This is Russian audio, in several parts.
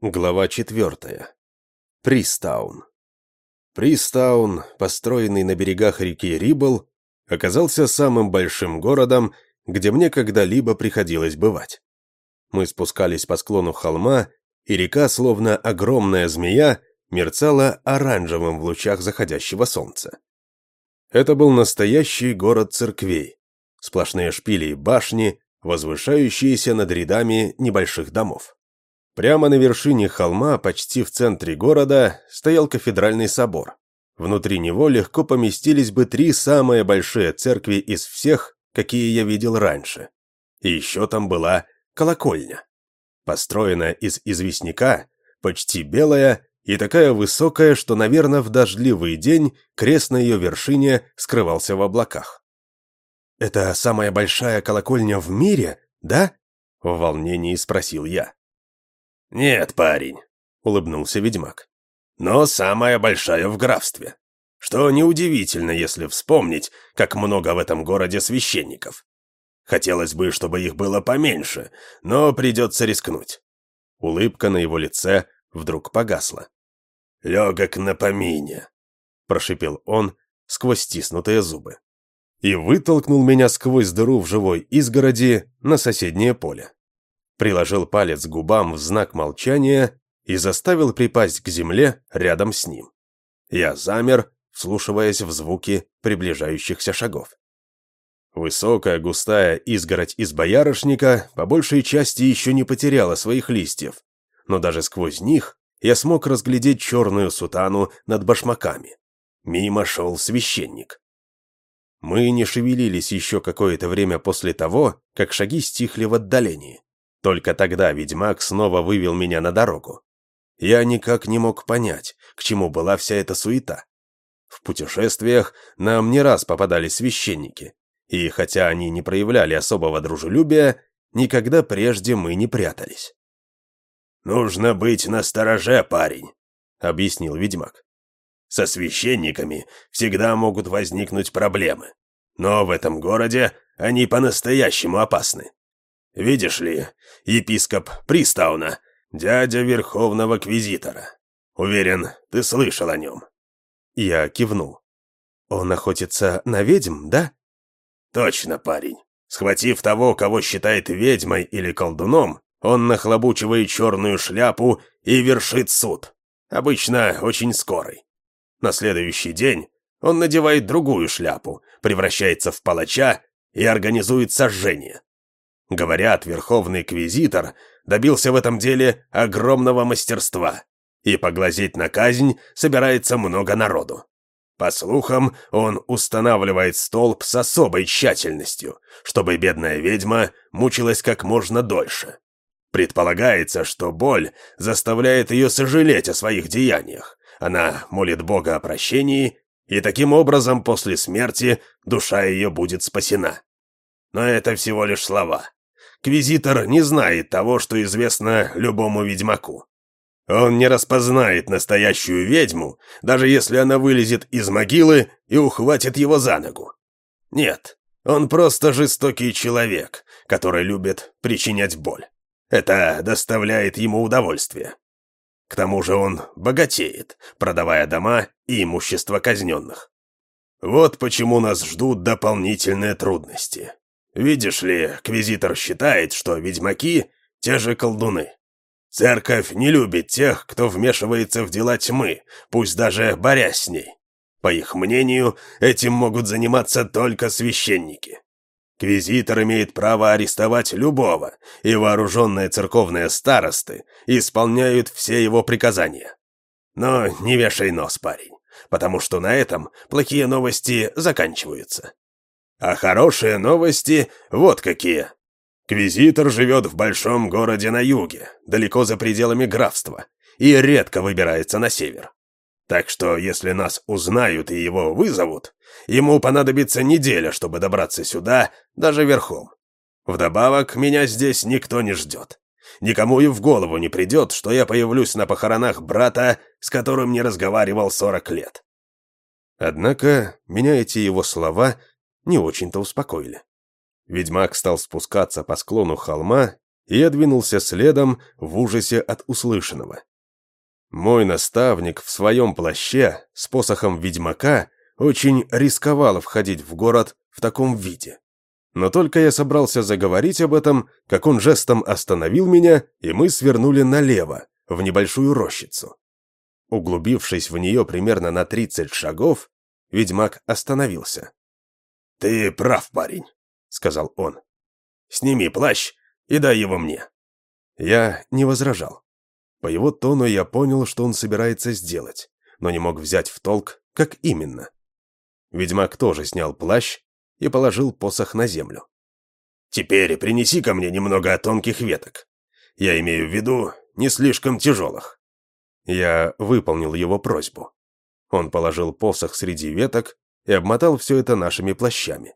Глава четвертая. Пристаун. Пристаун, построенный на берегах реки Рибл, оказался самым большим городом, где мне когда-либо приходилось бывать. Мы спускались по склону холма, и река, словно огромная змея, мерцала оранжевым в лучах заходящего солнца. Это был настоящий город церквей, сплошные шпили и башни, возвышающиеся над рядами небольших домов. Прямо на вершине холма, почти в центре города, стоял кафедральный собор. Внутри него легко поместились бы три самые большие церкви из всех, какие я видел раньше. И еще там была колокольня. Построенная из известняка, почти белая и такая высокая, что, наверное, в дождливый день крест на ее вершине скрывался в облаках. «Это самая большая колокольня в мире, да?» — в волнении спросил я. «Нет, парень», — улыбнулся ведьмак. «Но самая большая в графстве. Что неудивительно, если вспомнить, как много в этом городе священников. Хотелось бы, чтобы их было поменьше, но придется рискнуть». Улыбка на его лице вдруг погасла. «Легок на помине», — прошипел он сквозь стиснутые зубы. И вытолкнул меня сквозь дыру в живой изгороди на соседнее поле приложил палец к губам в знак молчания и заставил припасть к земле рядом с ним. Я замер, вслушиваясь в звуки приближающихся шагов. Высокая густая изгородь из боярышника по большей части еще не потеряла своих листьев, но даже сквозь них я смог разглядеть черную сутану над башмаками. Мимо шел священник. Мы не шевелились еще какое-то время после того, как шаги стихли в отдалении. Только тогда ведьмак снова вывел меня на дорогу. Я никак не мог понять, к чему была вся эта суета. В путешествиях нам не раз попадались священники, и хотя они не проявляли особого дружелюбия, никогда прежде мы не прятались. «Нужно быть настороже, парень», — объяснил ведьмак. «Со священниками всегда могут возникнуть проблемы, но в этом городе они по-настоящему опасны. Видишь ли, епископ Пристауна, дядя Верховного Квизитора. Уверен, ты слышал о нем». Я кивнул. «Он охотится на ведьм, да?» «Точно, парень. Схватив того, кого считает ведьмой или колдуном, он нахлобучивает черную шляпу и вершит суд. Обычно очень скорый. На следующий день он надевает другую шляпу, превращается в палача и организует сожжение. Говорят, Верховный Квизитор добился в этом деле огромного мастерства, и поглазеть на казнь собирается много народу. По слухам, он устанавливает столб с особой тщательностью, чтобы бедная ведьма мучилась как можно дольше. Предполагается, что боль заставляет ее сожалеть о своих деяниях. Она молит Бога о прощении, и таким образом после смерти душа ее будет спасена. Но это всего лишь слова. Квизитор не знает того, что известно любому ведьмаку. Он не распознает настоящую ведьму, даже если она вылезет из могилы и ухватит его за ногу. Нет, он просто жестокий человек, который любит причинять боль. Это доставляет ему удовольствие. К тому же он богатеет, продавая дома и имущество казненных. Вот почему нас ждут дополнительные трудности. Видишь ли, Квизитор считает, что ведьмаки — те же колдуны. Церковь не любит тех, кто вмешивается в дела тьмы, пусть даже борясь с ней. По их мнению, этим могут заниматься только священники. Квизитор имеет право арестовать любого, и вооруженные церковные старосты исполняют все его приказания. Но не вешай нос, парень, потому что на этом плохие новости заканчиваются. А хорошие новости вот какие. Квизитор живет в большом городе на юге, далеко за пределами графства, и редко выбирается на север. Так что, если нас узнают и его вызовут, ему понадобится неделя, чтобы добраться сюда, даже верхом. Вдобавок, меня здесь никто не ждет. Никому и в голову не придет, что я появлюсь на похоронах брата, с которым не разговаривал сорок лет. Однако меня эти его слова не очень-то успокоили. Ведьмак стал спускаться по склону холма, и я двинулся следом в ужасе от услышанного. Мой наставник в своем плаще с посохом ведьмака очень рисковал входить в город в таком виде. Но только я собрался заговорить об этом, как он жестом остановил меня, и мы свернули налево, в небольшую рощицу. Углубившись в нее примерно на 30 шагов, ведьмак остановился. «Ты прав, парень», — сказал он. «Сними плащ и дай его мне». Я не возражал. По его тону я понял, что он собирается сделать, но не мог взять в толк, как именно. Ведьмак тоже снял плащ и положил посох на землю. «Теперь принеси ко мне немного тонких веток. Я имею в виду не слишком тяжелых». Я выполнил его просьбу. Он положил посох среди веток и обмотал все это нашими плащами.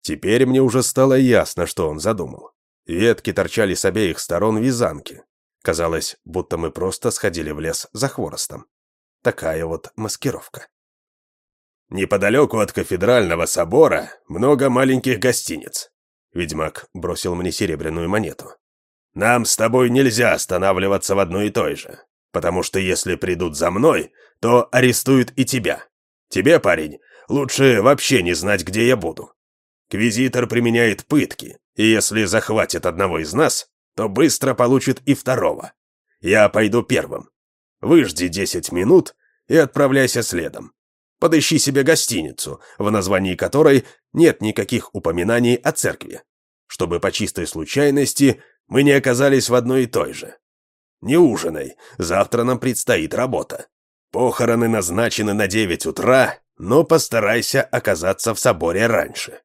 Теперь мне уже стало ясно, что он задумал. Ветки торчали с обеих сторон вязанки. Казалось, будто мы просто сходили в лес за хворостом. Такая вот маскировка. Неподалеку от кафедрального собора много маленьких гостиниц. Ведьмак бросил мне серебряную монету. Нам с тобой нельзя останавливаться в одной и той же, потому что если придут за мной, то арестуют и тебя. Тебе, парень, лучше вообще не знать, где я буду. Квизитор применяет пытки, и если захватит одного из нас, то быстро получит и второго. Я пойду первым. Выжди десять минут и отправляйся следом. Подыщи себе гостиницу, в названии которой нет никаких упоминаний о церкви, чтобы по чистой случайности мы не оказались в одной и той же. Не ужинай, завтра нам предстоит работа. Похороны назначены на девять утра, но постарайся оказаться в соборе раньше.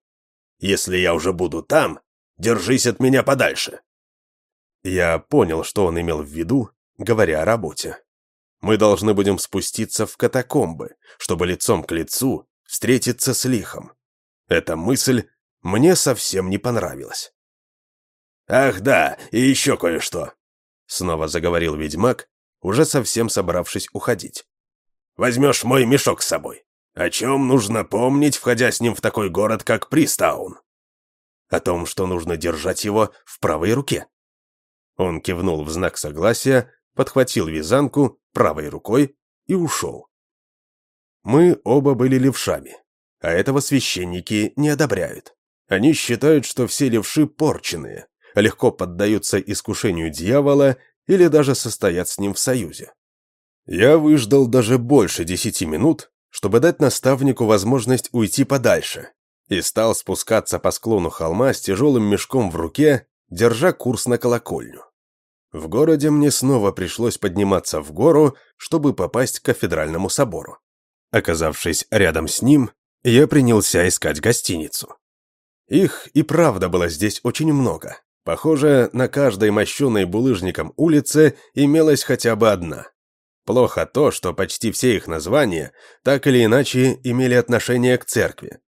Если я уже буду там, держись от меня подальше. Я понял, что он имел в виду, говоря о работе. Мы должны будем спуститься в катакомбы, чтобы лицом к лицу встретиться с лихом. Эта мысль мне совсем не понравилась. «Ах да, и еще кое-что», — снова заговорил ведьмак, уже совсем собравшись уходить. «Возьмешь мой мешок с собой. О чем нужно помнить, входя с ним в такой город, как Пристаун?» «О том, что нужно держать его в правой руке». Он кивнул в знак согласия, подхватил вязанку правой рукой и ушел. Мы оба были левшами, а этого священники не одобряют. Они считают, что все левши порченные, легко поддаются искушению дьявола или даже состоят с ним в союзе. Я выждал даже больше десяти минут, чтобы дать наставнику возможность уйти подальше, и стал спускаться по склону холма с тяжелым мешком в руке, держа курс на колокольню. В городе мне снова пришлось подниматься в гору, чтобы попасть к кафедральному собору. Оказавшись рядом с ним, я принялся искать гостиницу. Их и правда было здесь очень много. Похоже, на каждой мощенной булыжником улице имелась хотя бы одна. Плохо то, что почти все их названия так или иначе имели отношение к церкви.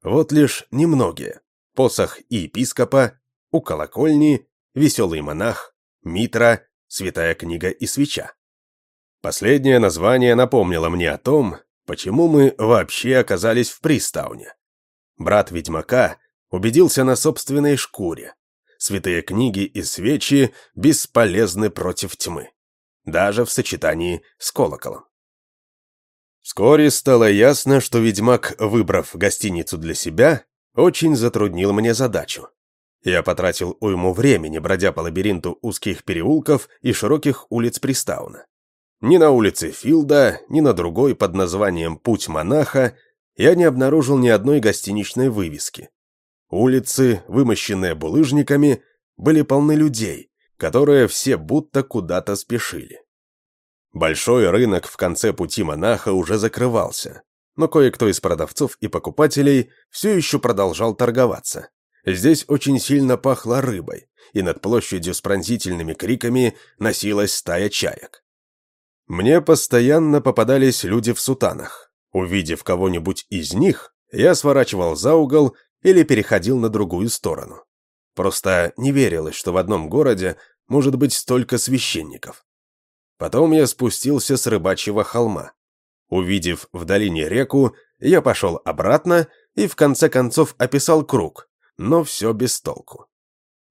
Вот лишь немногие. Посох и епископа, у колокольни, веселый монах, Митра, Святая книга и свеча. Последнее название напомнило мне о том, почему мы вообще оказались в Пристауне. Брат ведьмака убедился на собственной шкуре. Святые книги и свечи бесполезны против тьмы, даже в сочетании с колоколом. Вскоре стало ясно, что ведьмак, выбрав гостиницу для себя, очень затруднил мне задачу. Я потратил уйму времени, бродя по лабиринту узких переулков и широких улиц Пристауна. Ни на улице Филда, ни на другой под названием «Путь монаха» я не обнаружил ни одной гостиничной вывески. Улицы, вымощенные булыжниками, были полны людей, которые все будто куда-то спешили. Большой рынок в конце пути монаха уже закрывался, но кое-кто из продавцов и покупателей все еще продолжал торговаться. Здесь очень сильно пахло рыбой, и над площадью с пронзительными криками носилась стая чаек. Мне постоянно попадались люди в сутанах. Увидев кого-нибудь из них, я сворачивал за угол или переходил на другую сторону. Просто не верилось, что в одном городе может быть столько священников. Потом я спустился с рыбачьего холма. Увидев в долине реку, я пошел обратно и в конце концов описал круг, но все без толку.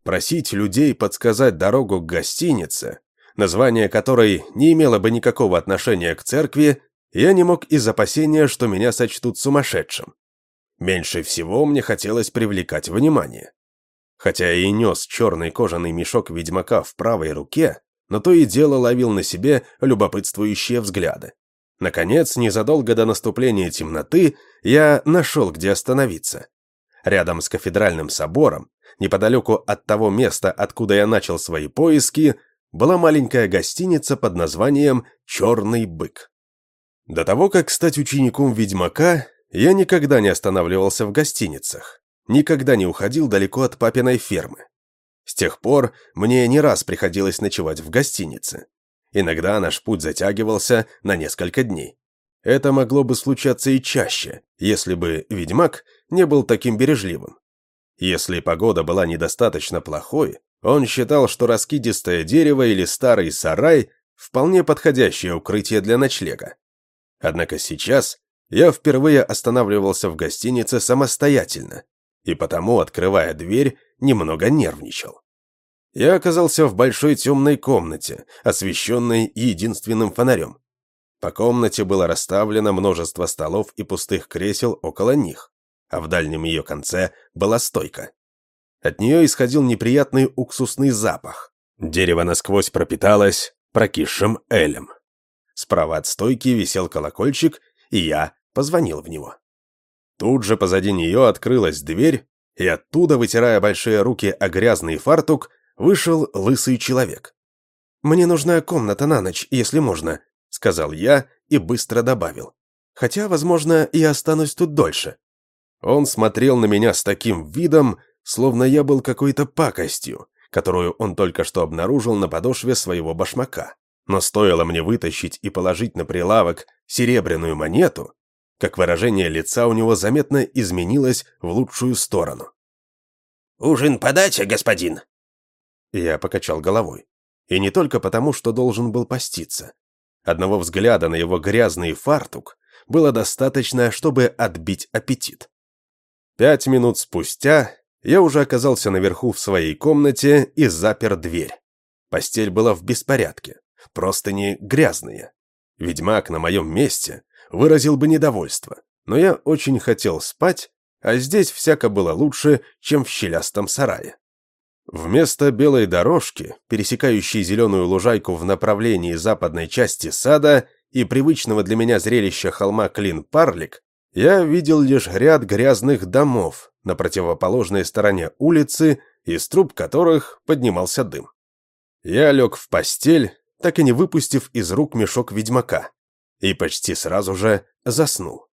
просить людей подсказать дорогу к гостинице, название которой не имело бы никакого отношения к церкви, я не мог из опасения, что меня сочтут сумасшедшим. Меньше всего мне хотелось привлекать внимание. Хотя и нес черный кожаный мешок ведьмака в правой руке, но то и дело ловил на себе любопытствующие взгляды. Наконец, незадолго до наступления темноты, я нашел, где остановиться. Рядом с кафедральным собором, неподалеку от того места, откуда я начал свои поиски, была маленькая гостиница под названием «Черный бык». До того, как стать учеником ведьмака, я никогда не останавливался в гостиницах, никогда не уходил далеко от папиной фермы. С тех пор мне не раз приходилось ночевать в гостинице. Иногда наш путь затягивался на несколько дней. Это могло бы случаться и чаще, если бы ведьмак не был таким бережливым. Если погода была недостаточно плохой, он считал, что раскидистое дерево или старый сарай – вполне подходящее укрытие для ночлега. Однако сейчас я впервые останавливался в гостинице самостоятельно, и потому, открывая дверь, немного нервничал. Я оказался в большой темной комнате, освещенной единственным фонарем. По комнате было расставлено множество столов и пустых кресел около них, а в дальнем ее конце была стойка. От нее исходил неприятный уксусный запах. Дерево насквозь пропиталось прокисшим элем. Справа от стойки висел колокольчик, и я позвонил в него. Тут же позади нее открылась дверь, и оттуда, вытирая большие руки о грязный фартук, вышел лысый человек. «Мне нужна комната на ночь, если можно», — сказал я и быстро добавил. «Хотя, возможно, я останусь тут дольше». Он смотрел на меня с таким видом, словно я был какой-то пакостью, которую он только что обнаружил на подошве своего башмака. Но стоило мне вытащить и положить на прилавок серебряную монету, как выражение лица у него заметно изменилось в лучшую сторону. «Ужин подача, господин?» Я покачал головой. И не только потому, что должен был поститься. Одного взгляда на его грязный фартук было достаточно, чтобы отбить аппетит. Пять минут спустя я уже оказался наверху в своей комнате и запер дверь. Постель была в беспорядке просто не грязные. Ведьмак на моем месте выразил бы недовольство, но я очень хотел спать, а здесь всяко было лучше, чем в щелястом сарае. Вместо белой дорожки, пересекающей зеленую лужайку в направлении западной части сада и привычного для меня зрелища холма Клин-Парлик, я видел лишь ряд грязных домов на противоположной стороне улицы, из труб которых поднимался дым. Я лег в постель так и не выпустив из рук мешок ведьмака, и почти сразу же заснул.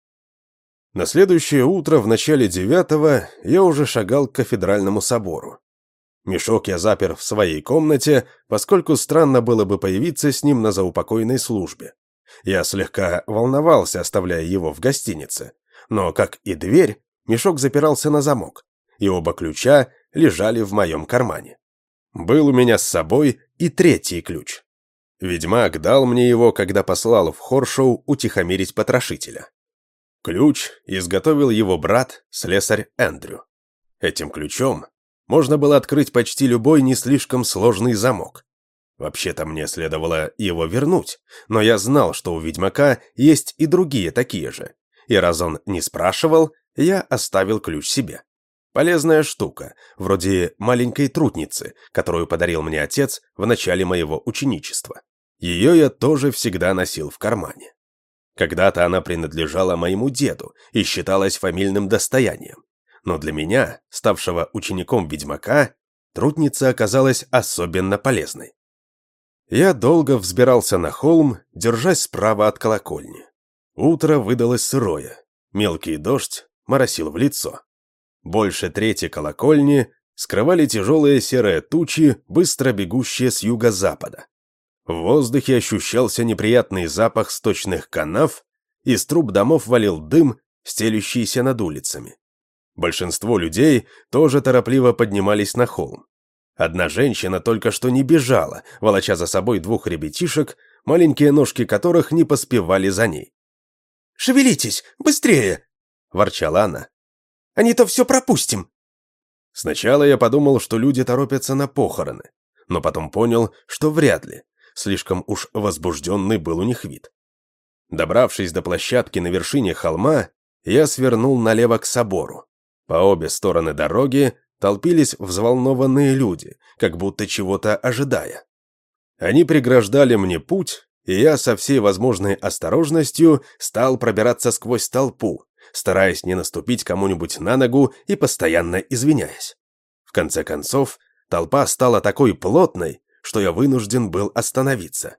На следующее утро в начале девятого я уже шагал к кафедральному собору. Мешок я запер в своей комнате, поскольку странно было бы появиться с ним на заупокойной службе. Я слегка волновался, оставляя его в гостинице, но, как и дверь, мешок запирался на замок, и оба ключа лежали в моем кармане. Был у меня с собой и третий ключ. Ведьмак дал мне его, когда послал в Хоршоу утихомирить потрошителя. Ключ изготовил его брат, слесарь Эндрю. Этим ключом можно было открыть почти любой не слишком сложный замок. Вообще-то мне следовало его вернуть, но я знал, что у ведьмака есть и другие такие же. И раз он не спрашивал, я оставил ключ себе. Полезная штука, вроде маленькой трутницы, которую подарил мне отец в начале моего ученичества. Ее я тоже всегда носил в кармане. Когда-то она принадлежала моему деду и считалась фамильным достоянием. Но для меня, ставшего учеником ведьмака, трудница оказалась особенно полезной. Я долго взбирался на холм, держась справа от колокольни. Утро выдалось сырое, мелкий дождь моросил в лицо. Больше трети колокольни скрывали тяжелые серые тучи, быстро бегущие с юго-запада. В воздухе ощущался неприятный запах сточных канав, из труб домов валил дым, стелющийся над улицами. Большинство людей тоже торопливо поднимались на холм. Одна женщина только что не бежала, волоча за собой двух ребятишек, маленькие ножки которых не поспевали за ней. «Шевелитесь, быстрее!» – ворчала она. «А не то все пропустим!» Сначала я подумал, что люди торопятся на похороны, но потом понял, что вряд ли, слишком уж возбужденный был у них вид. Добравшись до площадки на вершине холма, я свернул налево к собору. По обе стороны дороги толпились взволнованные люди, как будто чего-то ожидая. Они преграждали мне путь, и я со всей возможной осторожностью стал пробираться сквозь толпу, стараясь не наступить кому-нибудь на ногу и постоянно извиняясь. В конце концов, толпа стала такой плотной, что я вынужден был остановиться.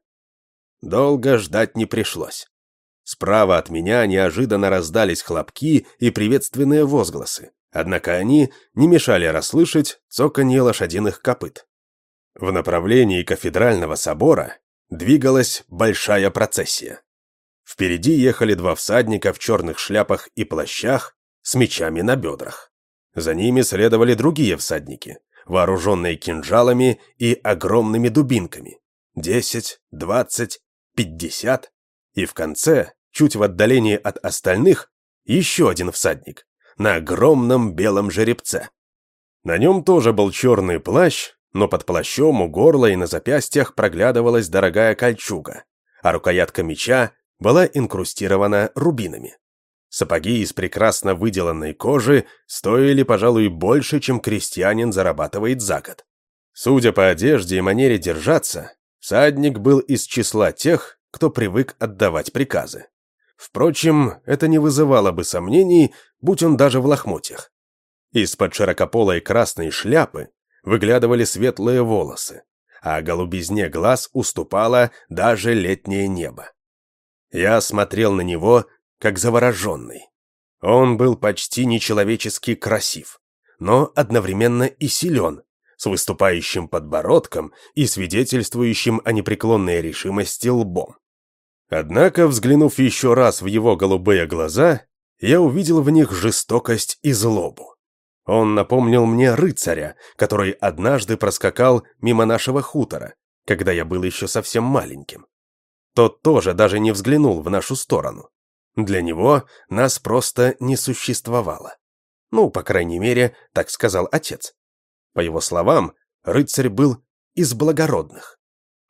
Долго ждать не пришлось. Справа от меня неожиданно раздались хлопки и приветственные возгласы, однако они не мешали расслышать цоканье лошадиных копыт. В направлении кафедрального собора двигалась большая процессия. Впереди ехали два всадника в черных шляпах и плащах с мечами на бедрах. За ними следовали другие всадники, вооруженные кинжалами и огромными дубинками. Десять, двадцать, пятьдесят. И в конце, чуть в отдалении от остальных, еще один всадник на огромном белом жеребце. На нем тоже был черный плащ, но под плащом у горла и на запястьях проглядывалась дорогая кольчуга, а рукоятка меча была инкрустирована рубинами. Сапоги из прекрасно выделанной кожи стоили, пожалуй, больше, чем крестьянин зарабатывает за год. Судя по одежде и манере держаться, всадник был из числа тех, кто привык отдавать приказы. Впрочем, это не вызывало бы сомнений, будь он даже в лохмотьях. Из-под широкополой красной шляпы выглядывали светлые волосы, а голубизне глаз уступало даже летнее небо. Я смотрел на него, как завороженный. Он был почти нечеловечески красив, но одновременно и силен, с выступающим подбородком и свидетельствующим о непреклонной решимости лбом. Однако, взглянув еще раз в его голубые глаза, я увидел в них жестокость и злобу. Он напомнил мне рыцаря, который однажды проскакал мимо нашего хутора, когда я был еще совсем маленьким. Тот тоже даже не взглянул в нашу сторону. Для него нас просто не существовало. Ну, по крайней мере, так сказал отец. По его словам, рыцарь был из благородных.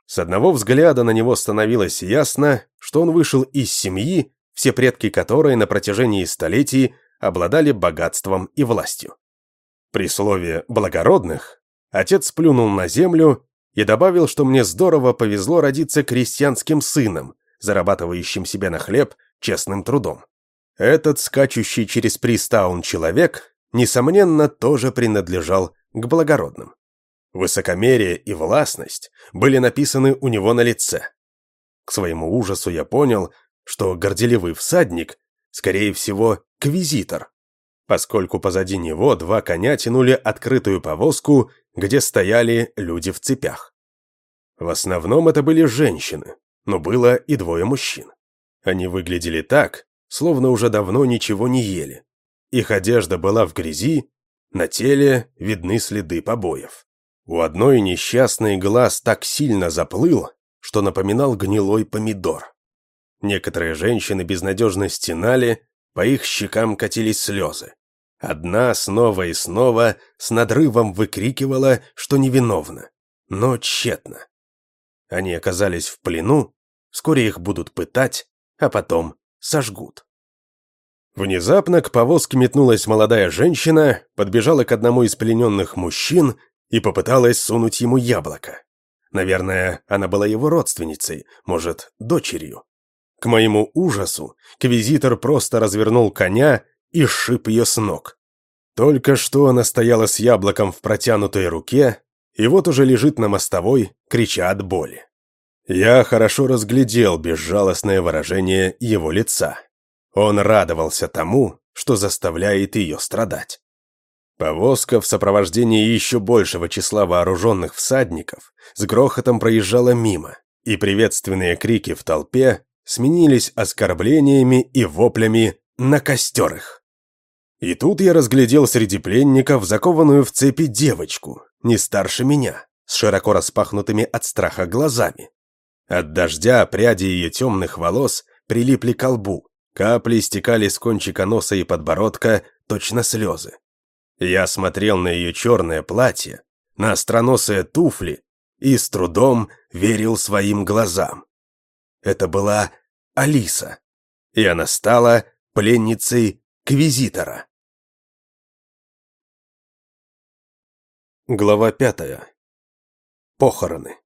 С одного взгляда на него становилось ясно, что он вышел из семьи, все предки которой на протяжении столетий обладали богатством и властью. При слове «благородных» отец плюнул на землю и добавил, что мне здорово повезло родиться крестьянским сыном, зарабатывающим себе на хлеб честным трудом. Этот скачущий через Пристаун человек, несомненно, тоже принадлежал к благородным. Высокомерие и властность были написаны у него на лице. К своему ужасу я понял, что горделивый всадник, скорее всего, квизитор, поскольку позади него два коня тянули открытую повозку где стояли люди в цепях. В основном это были женщины, но было и двое мужчин. Они выглядели так, словно уже давно ничего не ели. Их одежда была в грязи, на теле видны следы побоев. У одной несчастный глаз так сильно заплыл, что напоминал гнилой помидор. Некоторые женщины безнадежно стенали, по их щекам катились слезы. Одна снова и снова с надрывом выкрикивала, что невиновна, но тщетно. Они оказались в плену, вскоре их будут пытать, а потом сожгут. Внезапно к повозке метнулась молодая женщина, подбежала к одному из плененных мужчин и попыталась сунуть ему яблоко. Наверное, она была его родственницей, может, дочерью. К моему ужасу, квизитор просто развернул коня и сшиб ее с ног. Только что она стояла с яблоком в протянутой руке, и вот уже лежит на мостовой, крича от боли. Я хорошо разглядел безжалостное выражение его лица. Он радовался тому, что заставляет ее страдать. Повозка в сопровождении еще большего числа вооруженных всадников с грохотом проезжала мимо, и приветственные крики в толпе сменились оскорблениями и воплями «на костер их». И тут я разглядел среди пленников закованную в цепи девочку, не старше меня, с широко распахнутыми от страха глазами. От дождя пряди ее темных волос прилипли к лбу, капли стекали с кончика носа и подбородка, точно слезы. Я смотрел на ее черное платье, на остроносые туфли и с трудом верил своим глазам. Это была Алиса, и она стала пленницей Квизитора. Глава пятая. Похороны.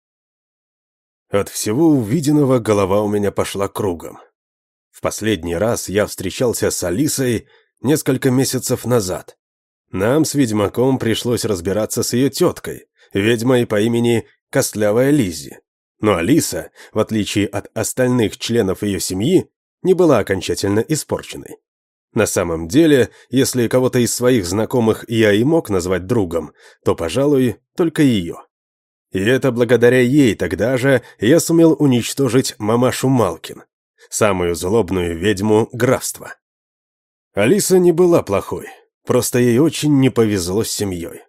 От всего увиденного голова у меня пошла кругом. В последний раз я встречался с Алисой несколько месяцев назад. Нам с ведьмаком пришлось разбираться с ее теткой, ведьмой по имени Костлявая Лиззи. Но Алиса, в отличие от остальных членов ее семьи, не была окончательно испорченной. На самом деле, если кого-то из своих знакомых я и мог назвать другом, то, пожалуй, только ее. И это благодаря ей тогда же я сумел уничтожить мамашу Малкин, самую злобную ведьму графства. Алиса не была плохой, просто ей очень не повезло с семьей.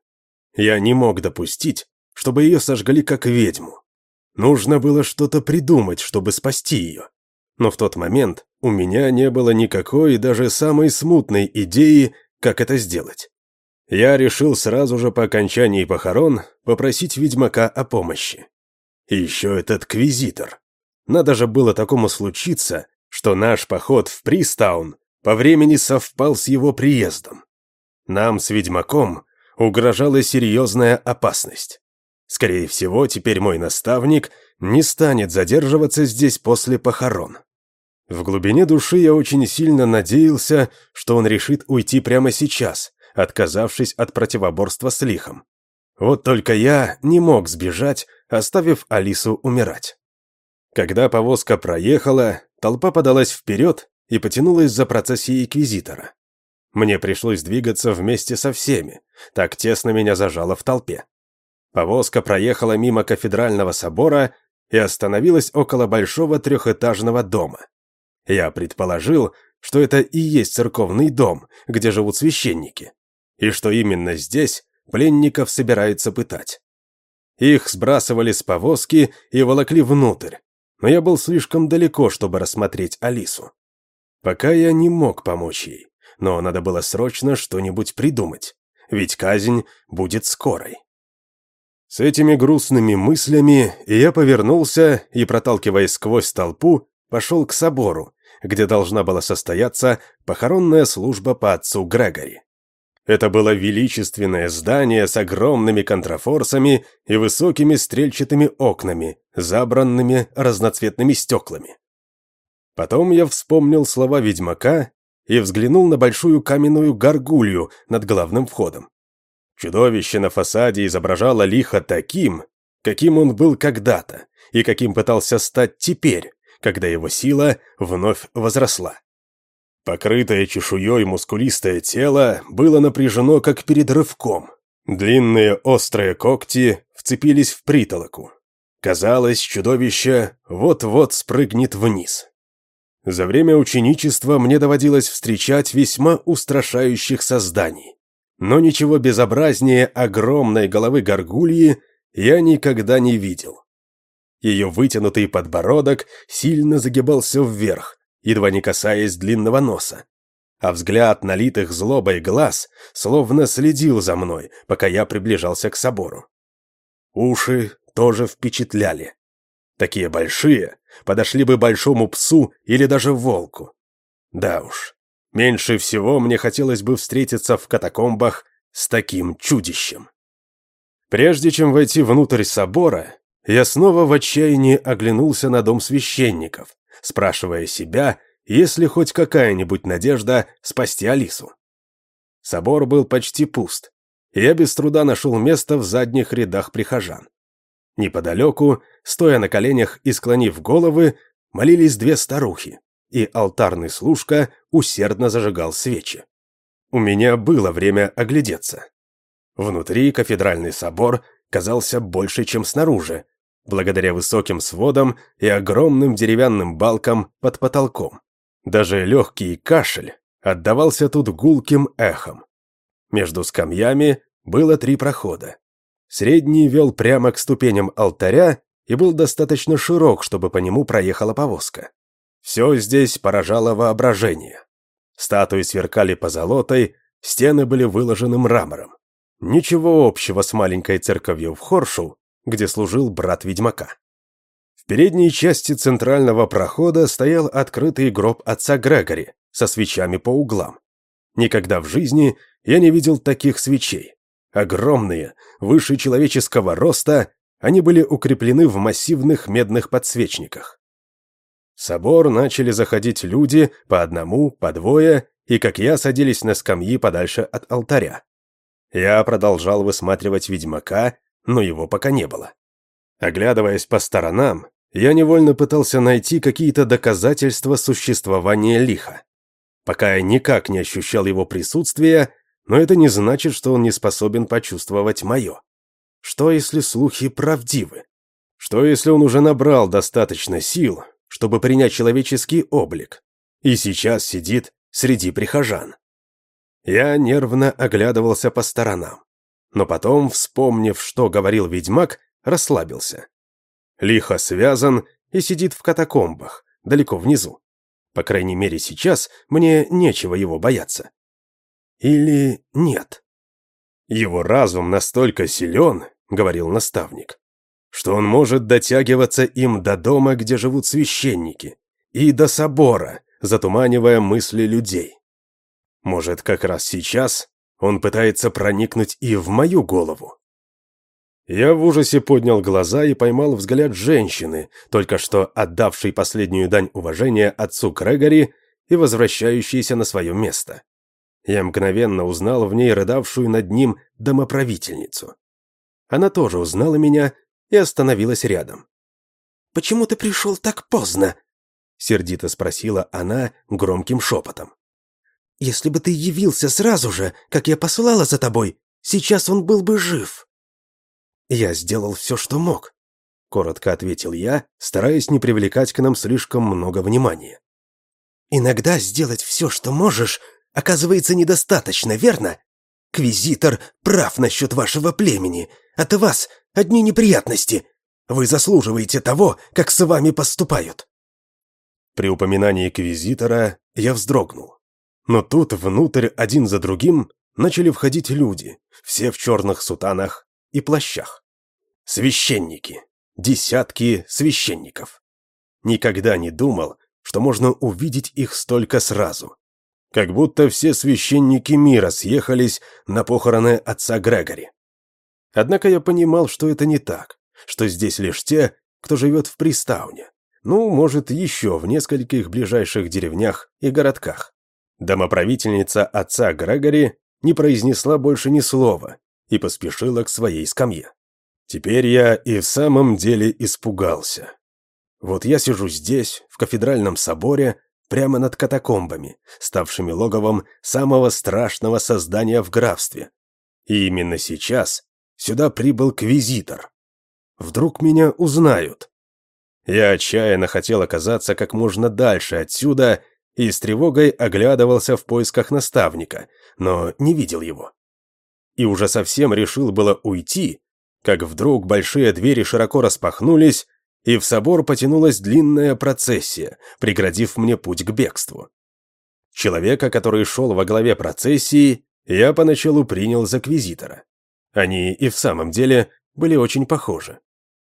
Я не мог допустить, чтобы ее сожгли как ведьму. Нужно было что-то придумать, чтобы спасти ее. Но в тот момент у меня не было никакой даже самой смутной идеи, как это сделать я решил сразу же по окончании похорон попросить ведьмака о помощи. И еще этот квизитор. Надо же было такому случиться, что наш поход в Пристаун по времени совпал с его приездом. Нам с ведьмаком угрожала серьезная опасность. Скорее всего, теперь мой наставник не станет задерживаться здесь после похорон. В глубине души я очень сильно надеялся, что он решит уйти прямо сейчас, отказавшись от противоборства с лихом. Вот только я не мог сбежать, оставив Алису умирать. Когда повозка проехала, толпа подалась вперед и потянулась за процессией Инквизитора. Мне пришлось двигаться вместе со всеми, так тесно меня зажало в толпе. Повозка проехала мимо кафедрального собора и остановилась около большого трехэтажного дома. Я предположил, что это и есть церковный дом, где живут священники и что именно здесь пленников собираются пытать. Их сбрасывали с повозки и волокли внутрь, но я был слишком далеко, чтобы рассмотреть Алису. Пока я не мог помочь ей, но надо было срочно что-нибудь придумать, ведь казнь будет скорой. С этими грустными мыслями я повернулся и, проталкиваясь сквозь толпу, пошел к собору, где должна была состояться похоронная служба по отцу Грегори. Это было величественное здание с огромными контрафорсами и высокими стрельчатыми окнами, забранными разноцветными стеклами. Потом я вспомнил слова ведьмака и взглянул на большую каменную горгулью над главным входом. Чудовище на фасаде изображало лихо таким, каким он был когда-то, и каким пытался стать теперь, когда его сила вновь возросла. Покрытое чешуей мускулистое тело было напряжено, как перед рывком. Длинные острые когти вцепились в притолоку. Казалось, чудовище вот-вот спрыгнет вниз. За время ученичества мне доводилось встречать весьма устрашающих созданий. Но ничего безобразнее огромной головы горгульи я никогда не видел. Ее вытянутый подбородок сильно загибался вверх, едва не касаясь длинного носа. А взгляд налитых злобой глаз словно следил за мной, пока я приближался к собору. Уши тоже впечатляли. Такие большие подошли бы большому псу или даже волку. Да уж, меньше всего мне хотелось бы встретиться в катакомбах с таким чудищем. Прежде чем войти внутрь собора, я снова в отчаянии оглянулся на дом священников, спрашивая себя, есть ли хоть какая-нибудь надежда спасти Алису. Собор был почти пуст, я без труда нашел место в задних рядах прихожан. Неподалеку, стоя на коленях и склонив головы, молились две старухи, и алтарный служка усердно зажигал свечи. У меня было время оглядеться. Внутри кафедральный собор казался больше, чем снаружи, благодаря высоким сводам и огромным деревянным балкам под потолком. Даже легкий кашель отдавался тут гулким эхом. Между скамьями было три прохода. Средний вел прямо к ступеням алтаря и был достаточно широк, чтобы по нему проехала повозка. Все здесь поражало воображение. Статуи сверкали позолотой, Стены были выложены мрамором. Ничего общего с маленькой церковью в Хоршу, где служил брат ведьмака. В передней части центрального прохода стоял открытый гроб отца Грегори со свечами по углам. Никогда в жизни я не видел таких свечей. Огромные, выше человеческого роста, они были укреплены в массивных медных подсвечниках. В собор начали заходить люди по одному, по двое, и, как я, садились на скамьи подальше от алтаря. Я продолжал высматривать ведьмака, но его пока не было. Оглядываясь по сторонам, я невольно пытался найти какие-то доказательства существования лиха. Пока я никак не ощущал его присутствия, но это не значит, что он не способен почувствовать мое. Что, если слухи правдивы? Что, если он уже набрал достаточно сил, чтобы принять человеческий облик, и сейчас сидит среди прихожан? Я нервно оглядывался по сторонам, но потом, вспомнив, что говорил ведьмак, расслабился. Лихо связан и сидит в катакомбах, далеко внизу. По крайней мере, сейчас мне нечего его бояться. Или нет? Его разум настолько силен, говорил наставник, что он может дотягиваться им до дома, где живут священники, и до собора, затуманивая мысли людей. Может, как раз сейчас он пытается проникнуть и в мою голову? Я в ужасе поднял глаза и поймал взгляд женщины, только что отдавшей последнюю дань уважения отцу Крегори и возвращающейся на свое место. Я мгновенно узнал в ней рыдавшую над ним домоправительницу. Она тоже узнала меня и остановилась рядом. «Почему ты пришел так поздно?» — сердито спросила она громким шепотом. «Если бы ты явился сразу же, как я посылала за тобой, сейчас он был бы жив». «Я сделал все, что мог», — коротко ответил я, стараясь не привлекать к нам слишком много внимания. «Иногда сделать все, что можешь, оказывается недостаточно, верно? Квизитор прав насчет вашего племени. От вас одни неприятности. Вы заслуживаете того, как с вами поступают». При упоминании Квизитора я вздрогнул. Но тут внутрь один за другим начали входить люди, все в черных сутанах и плащах. Священники. Десятки священников. Никогда не думал, что можно увидеть их столько сразу как будто все священники мира съехались на похороны отца Грегори. Однако я понимал, что это не так, что здесь лишь те, кто живет в Пристауне, ну, может, еще в нескольких ближайших деревнях и городках. Домоправительница отца Грегори не произнесла больше ни слова и поспешила к своей скамье. Теперь я и в самом деле испугался. Вот я сижу здесь, в кафедральном соборе, прямо над катакомбами, ставшими логовом самого страшного создания в графстве. И именно сейчас сюда прибыл квизитор. Вдруг меня узнают. Я отчаянно хотел оказаться как можно дальше отсюда и с тревогой оглядывался в поисках наставника, но не видел его. И уже совсем решил было уйти, как вдруг большие двери широко распахнулись, и в собор потянулась длинная процессия, преградив мне путь к бегству. Человека, который шел во главе процессии, я поначалу принял за квизитора. Они и в самом деле были очень похожи.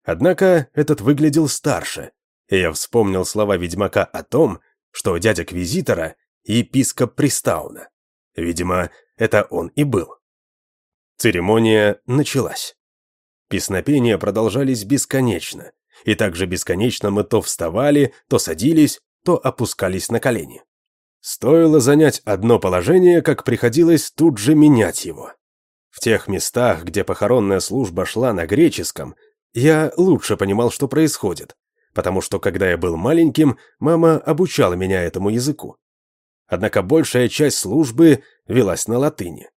Однако этот выглядел старше, и я вспомнил слова ведьмака о том, что дядя квизитора – епископ Пристауна. Видимо, это он и был. Церемония началась. Песнопения продолжались бесконечно, и также бесконечно мы то вставали, то садились, то опускались на колени. Стоило занять одно положение, как приходилось тут же менять его. В тех местах, где похоронная служба шла на греческом, я лучше понимал, что происходит, потому что, когда я был маленьким, мама обучала меня этому языку. Однако большая часть службы велась на латыни.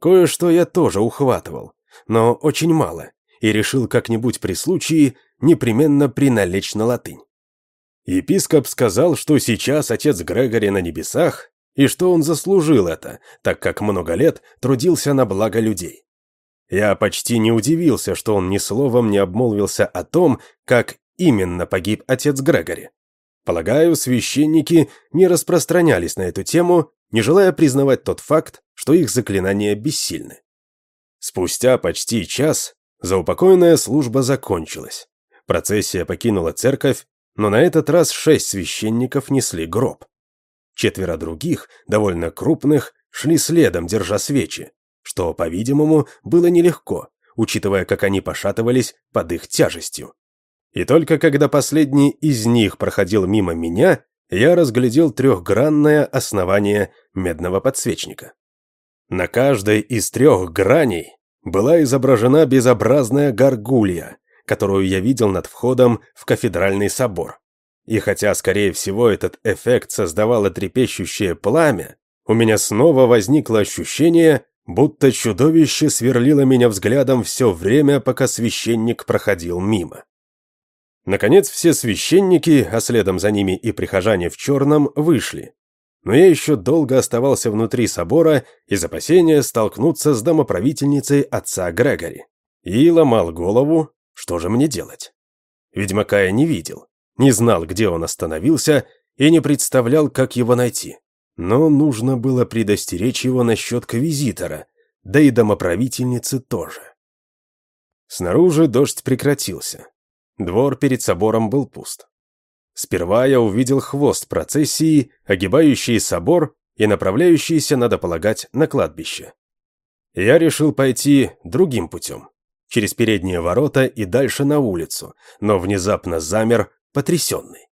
Кое-что я тоже ухватывал, но очень мало, и решил как-нибудь при случае непременно приналечь на латынь. Епископ сказал, что сейчас отец Грегори на небесах, и что он заслужил это, так как много лет трудился на благо людей. Я почти не удивился, что он ни словом не обмолвился о том, как именно погиб отец Грегори. Полагаю, священники не распространялись на эту тему, не желая признавать тот факт, что их заклинания бессильны. Спустя почти час заупокойная служба закончилась. Процессия покинула церковь, но на этот раз шесть священников несли гроб. Четверо других, довольно крупных, шли следом, держа свечи, что, по-видимому, было нелегко, учитывая, как они пошатывались под их тяжестью. И только когда последний из них проходил мимо меня, я разглядел трехгранное основание медного подсвечника. На каждой из трех граней была изображена безобразная горгулья, которую я видел над входом в кафедральный собор. И хотя, скорее всего, этот эффект создавало трепещущее пламя, у меня снова возникло ощущение, будто чудовище сверлило меня взглядом все время, пока священник проходил мимо. Наконец, все священники, а следом за ними и прихожане в черном, вышли. Но я еще долго оставался внутри собора из опасения столкнуться с домоправительницей отца Грегори. И ломал голову, что же мне делать. Ведьмака я не видел, не знал, где он остановился, и не представлял, как его найти. Но нужно было предостеречь его насчет квизитора, да и домоправительницы тоже. Снаружи дождь прекратился. Двор перед собором был пуст. Сперва я увидел хвост процессии, огибающий собор и направляющийся, надо полагать, на кладбище. Я решил пойти другим путем, через передние ворота и дальше на улицу, но внезапно замер, потрясенный.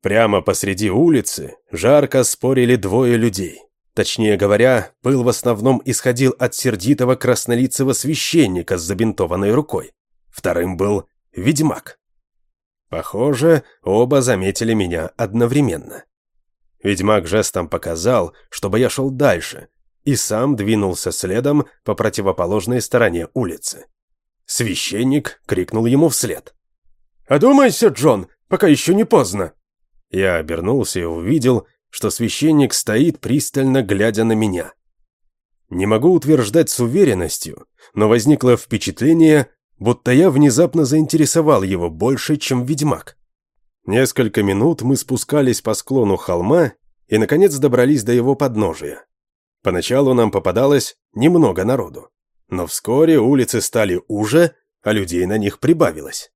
Прямо посреди улицы жарко спорили двое людей. Точнее говоря, пыл в основном исходил от сердитого краснолицего священника с забинтованной рукой. Вторым был ведьмак. Похоже, оба заметили меня одновременно. Ведьмак жестом показал, чтобы я шел дальше, и сам двинулся следом по противоположной стороне улицы. Священник крикнул ему вслед. «Одумайся, Джон, пока еще не поздно!» Я обернулся и увидел, что священник стоит, пристально глядя на меня. Не могу утверждать с уверенностью, но возникло впечатление, будто я внезапно заинтересовал его больше, чем ведьмак. Несколько минут мы спускались по склону холма и, наконец, добрались до его подножия. Поначалу нам попадалось немного народу, но вскоре улицы стали уже, а людей на них прибавилось.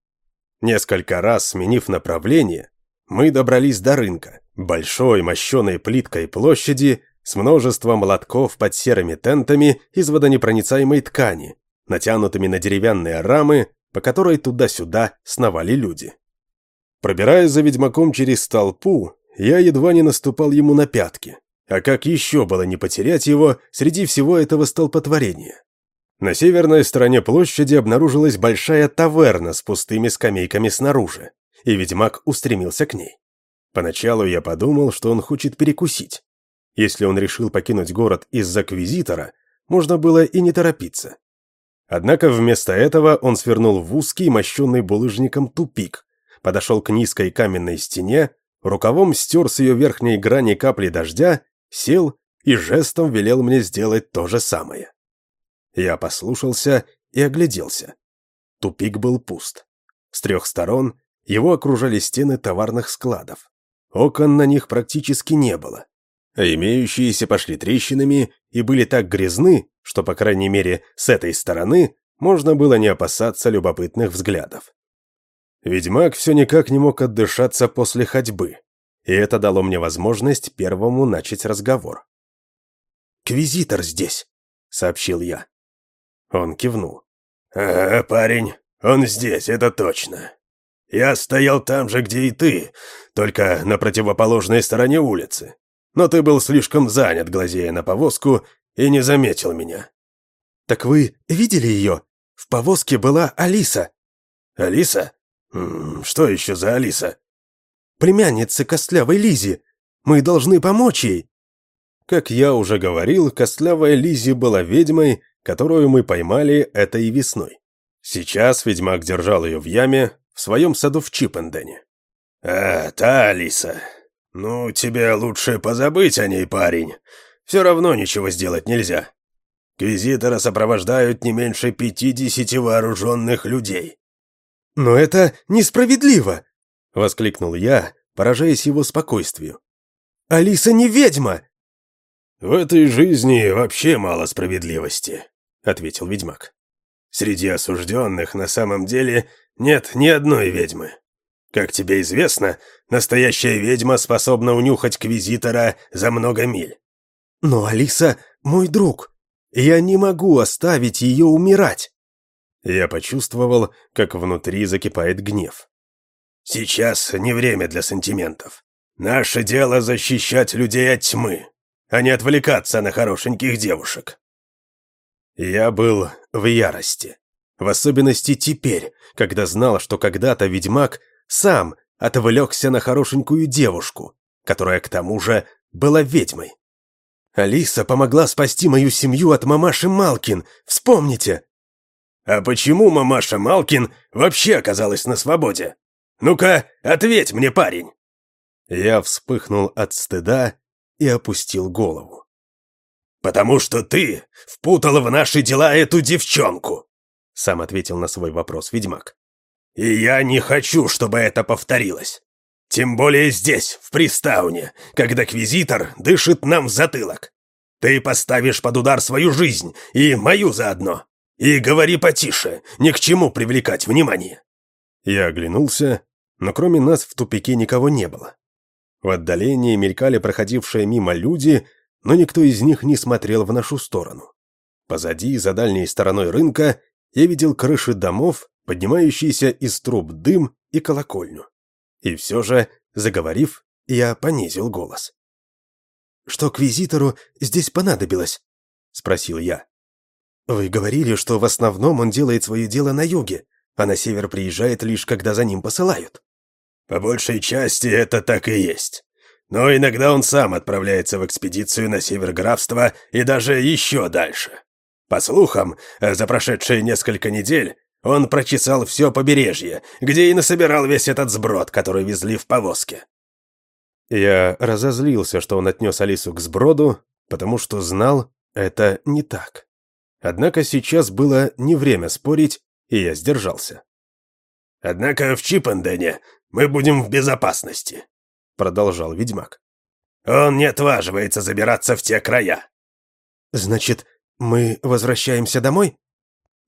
Несколько раз сменив направление, мы добрались до рынка, большой мощеной плиткой площади с множеством лотков под серыми тентами из водонепроницаемой ткани, натянутыми на деревянные рамы, по которой туда-сюда сновали люди. Пробираясь за ведьмаком через толпу, я едва не наступал ему на пятки. А как еще было не потерять его среди всего этого столпотворения? На северной стороне площади обнаружилась большая таверна с пустыми скамейками снаружи, и ведьмак устремился к ней. Поначалу я подумал, что он хочет перекусить. Если он решил покинуть город из-за квизитора, можно было и не торопиться. Однако вместо этого он свернул в узкий, мощенный булыжником тупик, подошел к низкой каменной стене, рукавом стер с ее верхней грани капли дождя, сел и жестом велел мне сделать то же самое. Я послушался и огляделся. Тупик был пуст. С трех сторон его окружали стены товарных складов. Окон на них практически не было, а имеющиеся пошли трещинами и были так грязны, что, по крайней мере, с этой стороны можно было не опасаться любопытных взглядов. Ведьмак все никак не мог отдышаться после ходьбы, и это дало мне возможность первому начать разговор. «Квизитор здесь», — сообщил я. Он кивнул. «А, парень, он здесь, это точно. Я стоял там же, где и ты, только на противоположной стороне улицы. Но ты был слишком занят, глазея на повозку, и не заметил меня». «Так вы видели ее? В повозке была Алиса». «Алиса? Что еще за Алиса?» «Племянница костлявой Лизи. Мы должны помочь ей». Как я уже говорил, костлявая Лизи была ведьмой, которую мы поймали этой весной. Сейчас ведьмак держал ее в яме в своем саду в Чипендене. «А, та Алиса. Ну, тебе лучше позабыть о ней, парень. Все равно ничего сделать нельзя. Квизитора сопровождают не меньше пятидесяти вооруженных людей». «Но это несправедливо!» — воскликнул я, поражаясь его спокойствию. «Алиса не ведьма!» «В этой жизни вообще мало справедливости», — ответил ведьмак. «Среди осужденных на самом деле нет ни одной ведьмы. Как тебе известно, настоящая ведьма способна унюхать квизитора за много миль». «Но Алиса мой друг. Я не могу оставить ее умирать». Я почувствовал, как внутри закипает гнев. «Сейчас не время для сантиментов. Наше дело защищать людей от тьмы, а не отвлекаться на хорошеньких девушек». Я был в ярости. В особенности теперь, когда знал, что когда-то ведьмак сам отвлекся на хорошенькую девушку, которая к тому же была ведьмой. Алиса помогла спасти мою семью от мамаши Малкин, вспомните. А почему мамаша Малкин вообще оказалась на свободе? Ну-ка, ответь мне, парень. Я вспыхнул от стыда и опустил голову. «Потому что ты впутал в наши дела эту девчонку», — сам ответил на свой вопрос ведьмак. «И я не хочу, чтобы это повторилось. Тем более здесь, в Пристауне, когда Квизитор дышит нам в затылок. Ты поставишь под удар свою жизнь и мою заодно. И говори потише, ни к чему привлекать внимание». Я оглянулся, но кроме нас в тупике никого не было. В отдалении мелькали проходившие мимо люди, но никто из них не смотрел в нашу сторону. Позади, за дальней стороной рынка, я видел крыши домов, поднимающиеся из труб дым и колокольню. И все же, заговорив, я понизил голос. «Что квизитору здесь понадобилось?» — спросил я. «Вы говорили, что в основном он делает свое дело на юге, а на север приезжает лишь, когда за ним посылают». По большей части это так и есть. Но иногда он сам отправляется в экспедицию на север графства и даже еще дальше. По слухам, за прошедшие несколько недель он прочесал все побережье, где и насобирал весь этот сброд, который везли в повозке. Я разозлился, что он отнес Алису к сброду, потому что знал, это не так. Однако сейчас было не время спорить, и я сдержался. Однако в Чипендене мы будем в безопасности», — продолжал ведьмак. «Он не отваживается забираться в те края». «Значит, мы возвращаемся домой?»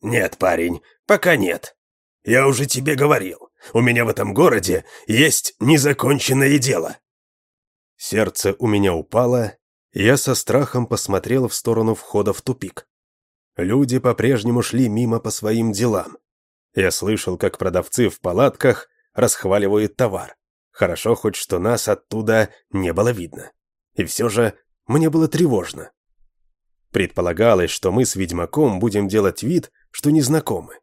«Нет, парень, пока нет. Я уже тебе говорил, у меня в этом городе есть незаконченное дело». Сердце у меня упало, я со страхом посмотрел в сторону входа в тупик. Люди по-прежнему шли мимо по своим делам. Я слышал, как продавцы в палатках расхваливают товар. Хорошо хоть, что нас оттуда не было видно. И все же мне было тревожно. Предполагалось, что мы с ведьмаком будем делать вид, что незнакомы.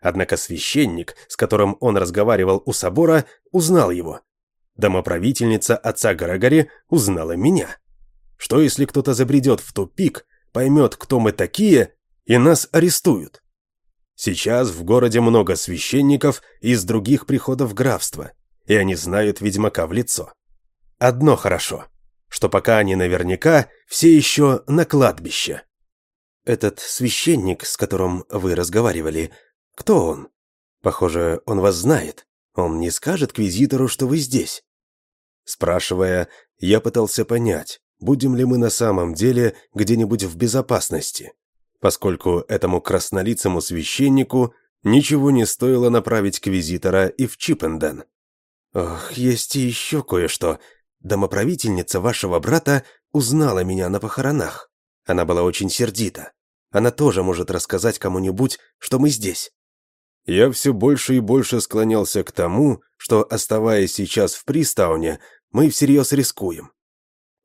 Однако священник, с которым он разговаривал у собора, узнал его. Домоправительница отца Гарагари узнала меня. Что если кто-то забредет в тупик, поймет, кто мы такие, и нас арестуют? Сейчас в городе много священников из других приходов графства, и они знают ведьмака в лицо. Одно хорошо, что пока они наверняка все еще на кладбище. Этот священник, с которым вы разговаривали, кто он? Похоже, он вас знает. Он не скажет квизитору, что вы здесь. Спрашивая, я пытался понять, будем ли мы на самом деле где-нибудь в безопасности поскольку этому краснолицему священнику ничего не стоило направить квизитора и в Чипенден. Ох, есть и еще кое-что. Домоправительница вашего брата узнала меня на похоронах. Она была очень сердита. Она тоже может рассказать кому-нибудь, что мы здесь. Я все больше и больше склонялся к тому, что, оставаясь сейчас в Пристауне, мы всерьез рискуем.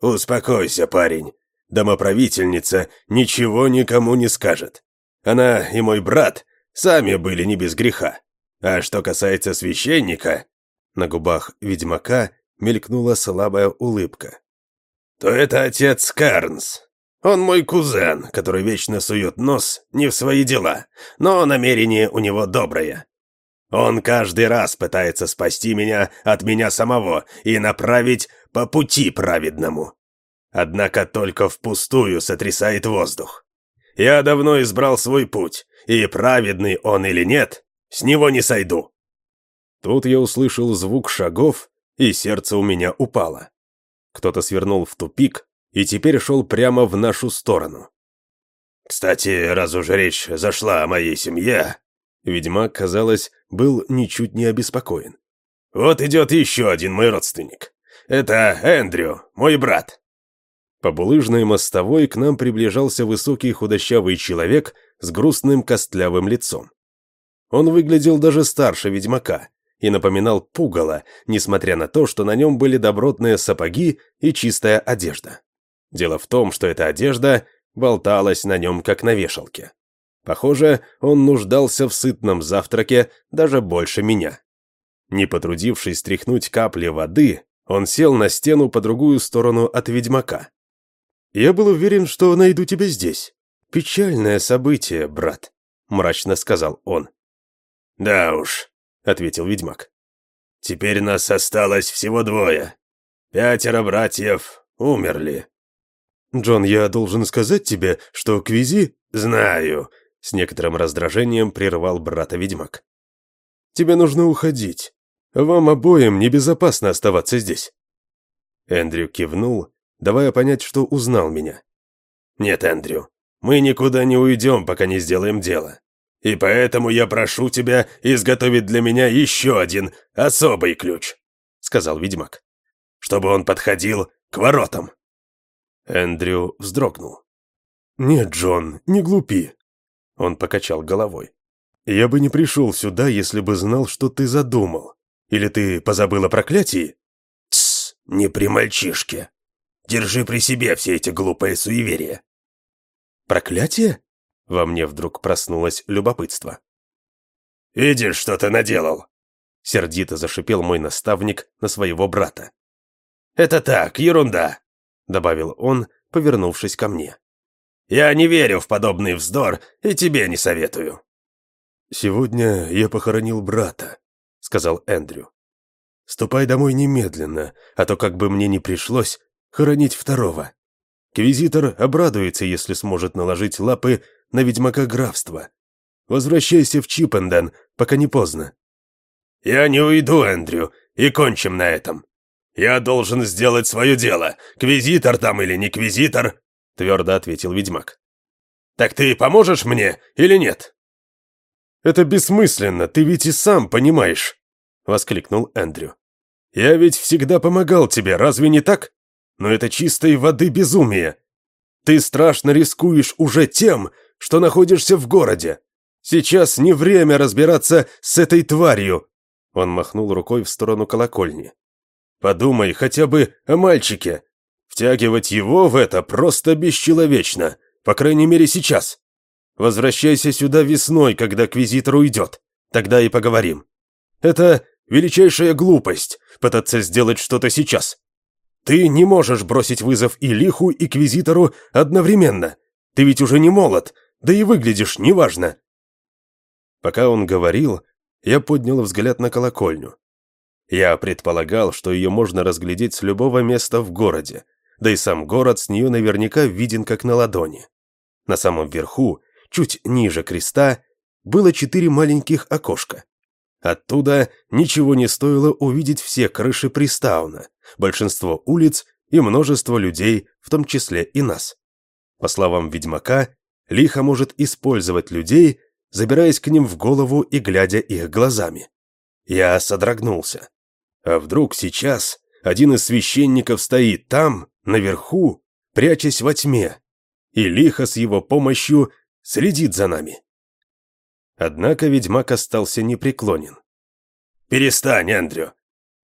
«Успокойся, парень. Домоправительница ничего никому не скажет. Она и мой брат сами были не без греха. А что касается священника...» На губах ведьмака мелькнула слабая улыбка. «То это отец Карнс. Он мой кузен, который вечно сует нос не в свои дела, но намерение у него доброе. Он каждый раз пытается спасти меня от меня самого и направить по пути праведному. Однако только впустую сотрясает воздух. Я давно избрал свой путь, и праведный он или нет, с него не сойду. Тут я услышал звук шагов, и сердце у меня упало. Кто-то свернул в тупик, и теперь шел прямо в нашу сторону. «Кстати, раз уже речь зашла о моей семье...» Ведьмак, казалось, был ничуть не обеспокоен. «Вот идет еще один мой родственник. Это Эндрю, мой брат». По булыжной мостовой к нам приближался высокий худощавый человек с грустным костлявым лицом. Он выглядел даже старше ведьмака и напоминал пугало, несмотря на то, что на нем были добротные сапоги и чистая одежда. Дело в том, что эта одежда болталась на нем, как на вешалке. Похоже, он нуждался в сытном завтраке даже больше меня. Не потрудившись стряхнуть капли воды, он сел на стену по другую сторону от ведьмака. «Я был уверен, что найду тебя здесь. Печальное событие, брат», — мрачно сказал он. «Да уж», — ответил ведьмак. «Теперь нас осталось всего двое. Пятеро братьев умерли». «Джон, я должен сказать тебе, что Квизи...» «Знаю», — с некоторым раздражением прервал брата ведьмак. «Тебе нужно уходить. Вам обоим небезопасно оставаться здесь». Эндрю кивнул, давая понять, что узнал меня. «Нет, Эндрю, мы никуда не уйдем, пока не сделаем дело. И поэтому я прошу тебя изготовить для меня еще один особый ключ», — сказал ведьмак, «чтобы он подходил к воротам». Эндрю вздрогнул. «Нет, Джон, не глупи», — он покачал головой. «Я бы не пришел сюда, если бы знал, что ты задумал. Или ты позабыл о проклятии?» «Тссс, не при мальчишке. Держи при себе все эти глупые суеверия». «Проклятие?» Во мне вдруг проснулось любопытство. «Видишь, что ты наделал?» Сердито зашипел мой наставник на своего брата. «Это так, ерунда», — добавил он, повернувшись ко мне. «Я не верю в подобный вздор и тебе не советую». «Сегодня я похоронил брата», — сказал Эндрю. «Ступай домой немедленно, а то как бы мне не пришлось хоронить второго. Квизитор обрадуется, если сможет наложить лапы на ведьмака графства. Возвращайся в Чипенден, пока не поздно». «Я не уйду, Эндрю, и кончим на этом. Я должен сделать свое дело, квизитор там или не квизитор», — твердо ответил ведьмак. «Так ты поможешь мне или нет?» «Это бессмысленно, ты ведь и сам понимаешь», — воскликнул Эндрю. «Я ведь всегда помогал тебе, разве не так? Но это чистой воды безумие. Ты страшно рискуешь уже тем, что находишься в городе. Сейчас не время разбираться с этой тварью!» Он махнул рукой в сторону колокольни. «Подумай хотя бы о мальчике. Втягивать его в это просто бесчеловечно, по крайней мере сейчас. Возвращайся сюда весной, когда Квизитор уйдет. Тогда и поговорим. Это величайшая глупость пытаться сделать что-то сейчас. Ты не можешь бросить вызов и Лиху, и Квизитору одновременно. Ты ведь уже не молод, да и выглядишь неважно». Пока он говорил, я поднял взгляд на колокольню. Я предполагал, что ее можно разглядеть с любого места в городе, да и сам город с нее наверняка виден как на ладони. На самом верху, чуть ниже креста, было четыре маленьких окошка. Оттуда ничего не стоило увидеть все крыши Пристауна, большинство улиц и множество людей, в том числе и нас. По словам ведьмака, Лихо может использовать людей, забираясь к ним в голову и глядя их глазами. Я содрогнулся. А вдруг сейчас один из священников стоит там, наверху, прячась во тьме, и Лихо с его помощью следит за нами? Однако ведьмак остался непреклонен. «Перестань, Эндрю.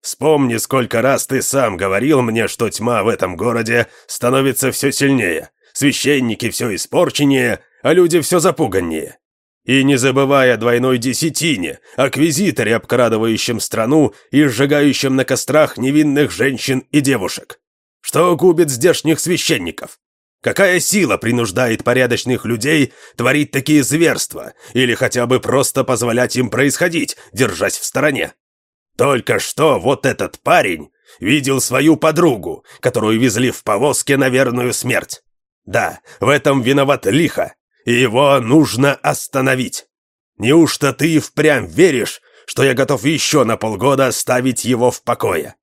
Вспомни, сколько раз ты сам говорил мне, что тьма в этом городе становится все сильнее. Священники все испорченнее, а люди все запуганнее. И не забывая о двойной десятине, аквизиторе, обкрадывающем страну и сжигающем на кострах невинных женщин и девушек. Что губит здешних священников? Какая сила принуждает порядочных людей творить такие зверства или хотя бы просто позволять им происходить, держась в стороне? Только что вот этот парень видел свою подругу, которую везли в повозке на верную смерть. Да, в этом виноват лихо, и его нужно остановить. Неужто ты и впрямь веришь, что я готов еще на полгода оставить его в покое?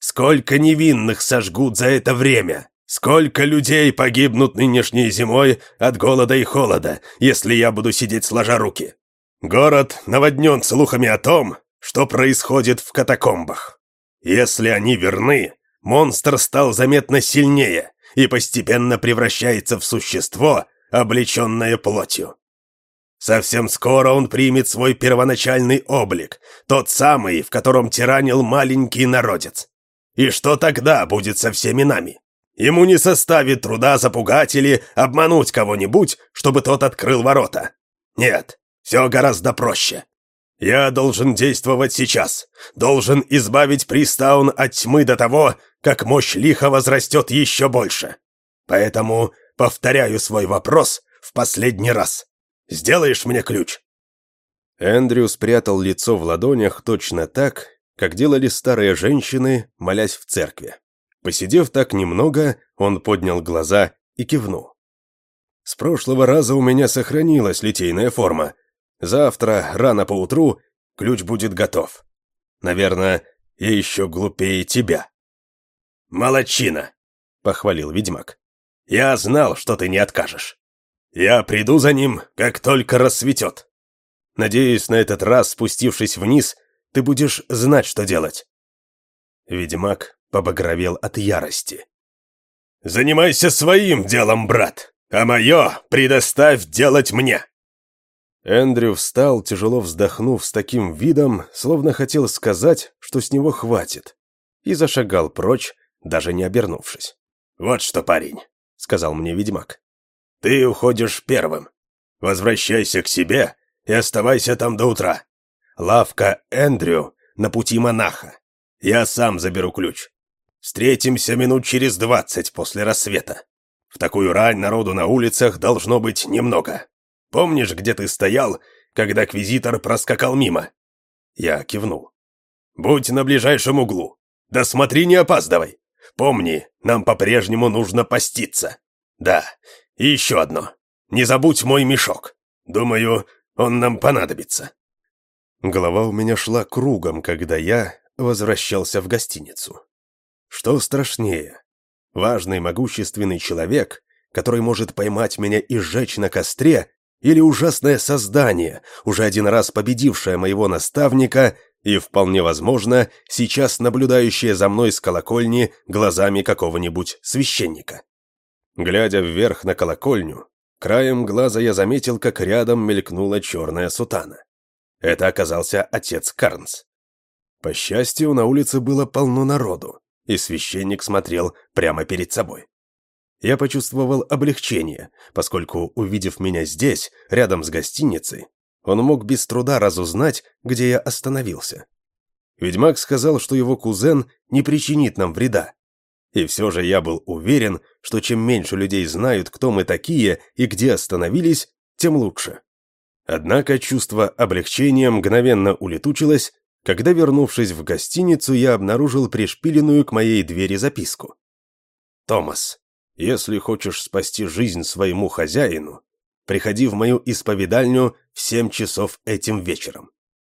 Сколько невинных сожгут за это время? Сколько людей погибнут нынешней зимой от голода и холода, если я буду сидеть сложа руки? Город наводнен слухами о том, что происходит в катакомбах. Если они верны, монстр стал заметно сильнее и постепенно превращается в существо, облеченное плотью. Совсем скоро он примет свой первоначальный облик, тот самый, в котором тиранил маленький народец. И что тогда будет со всеми нами? Ему не составит труда запугать или обмануть кого-нибудь, чтобы тот открыл ворота. Нет, все гораздо проще. Я должен действовать сейчас. Должен избавить Пристаун от тьмы до того, как мощь лиха возрастет еще больше. Поэтому повторяю свой вопрос в последний раз. Сделаешь мне ключ?» Эндрю спрятал лицо в ладонях точно так, как делали старые женщины, молясь в церкви. Посидев так немного, он поднял глаза и кивнул. «С прошлого раза у меня сохранилась литейная форма. Завтра, рано поутру, ключ будет готов. Наверное, я еще глупее тебя». «Молодчина!» — похвалил ведьмак. «Я знал, что ты не откажешь. Я приду за ним, как только рассветет. Надеюсь, на этот раз, спустившись вниз, ты будешь знать, что делать». Ведьмак побагровел от ярости. «Занимайся своим делом, брат, а мое предоставь делать мне!» Эндрю встал, тяжело вздохнув с таким видом, словно хотел сказать, что с него хватит, и зашагал прочь, даже не обернувшись. «Вот что, парень», — сказал мне ведьмак, — «ты уходишь первым. Возвращайся к себе и оставайся там до утра. Лавка Эндрю на пути монаха. Я сам заберу ключ. Встретимся минут через двадцать после рассвета. В такую рань народу на улицах должно быть немного. Помнишь, где ты стоял, когда квизитор проскакал мимо?» Я кивнул. «Будь на ближайшем углу. Да смотри, не опаздывай. Помни, нам по-прежнему нужно поститься. Да, и еще одно. Не забудь мой мешок. Думаю, он нам понадобится». Голова у меня шла кругом, когда я возвращался в гостиницу. Что страшнее? Важный могущественный человек, который может поймать меня и сжечь на костре, или ужасное создание, уже один раз победившее моего наставника и, вполне возможно, сейчас наблюдающее за мной с колокольни глазами какого-нибудь священника. Глядя вверх на колокольню, краем глаза я заметил, как рядом мелькнула черная сутана. Это оказался отец Карнс. По счастью, на улице было полно народу и священник смотрел прямо перед собой. Я почувствовал облегчение, поскольку, увидев меня здесь, рядом с гостиницей, он мог без труда разузнать, где я остановился. Ведьмак сказал, что его кузен не причинит нам вреда. И все же я был уверен, что чем меньше людей знают, кто мы такие и где остановились, тем лучше. Однако чувство облегчения мгновенно улетучилось, когда, вернувшись в гостиницу, я обнаружил пришпиленную к моей двери записку. «Томас, если хочешь спасти жизнь своему хозяину, приходи в мою исповедальню в семь часов этим вечером.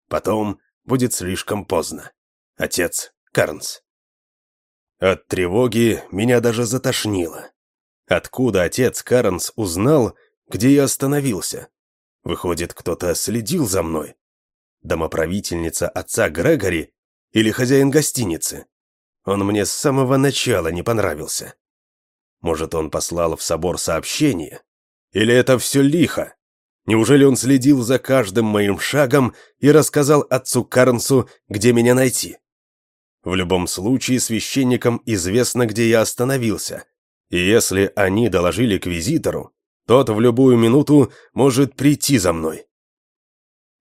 Потом будет слишком поздно. Отец Карнс». От тревоги меня даже затошнило. Откуда отец Карнс узнал, где я остановился? Выходит, кто-то следил за мной домоправительница отца Грегори или хозяин гостиницы. Он мне с самого начала не понравился. Может, он послал в собор сообщение? Или это все лихо? Неужели он следил за каждым моим шагом и рассказал отцу Карнсу, где меня найти? В любом случае, священникам известно, где я остановился. И если они доложили к визитору, тот в любую минуту может прийти за мной.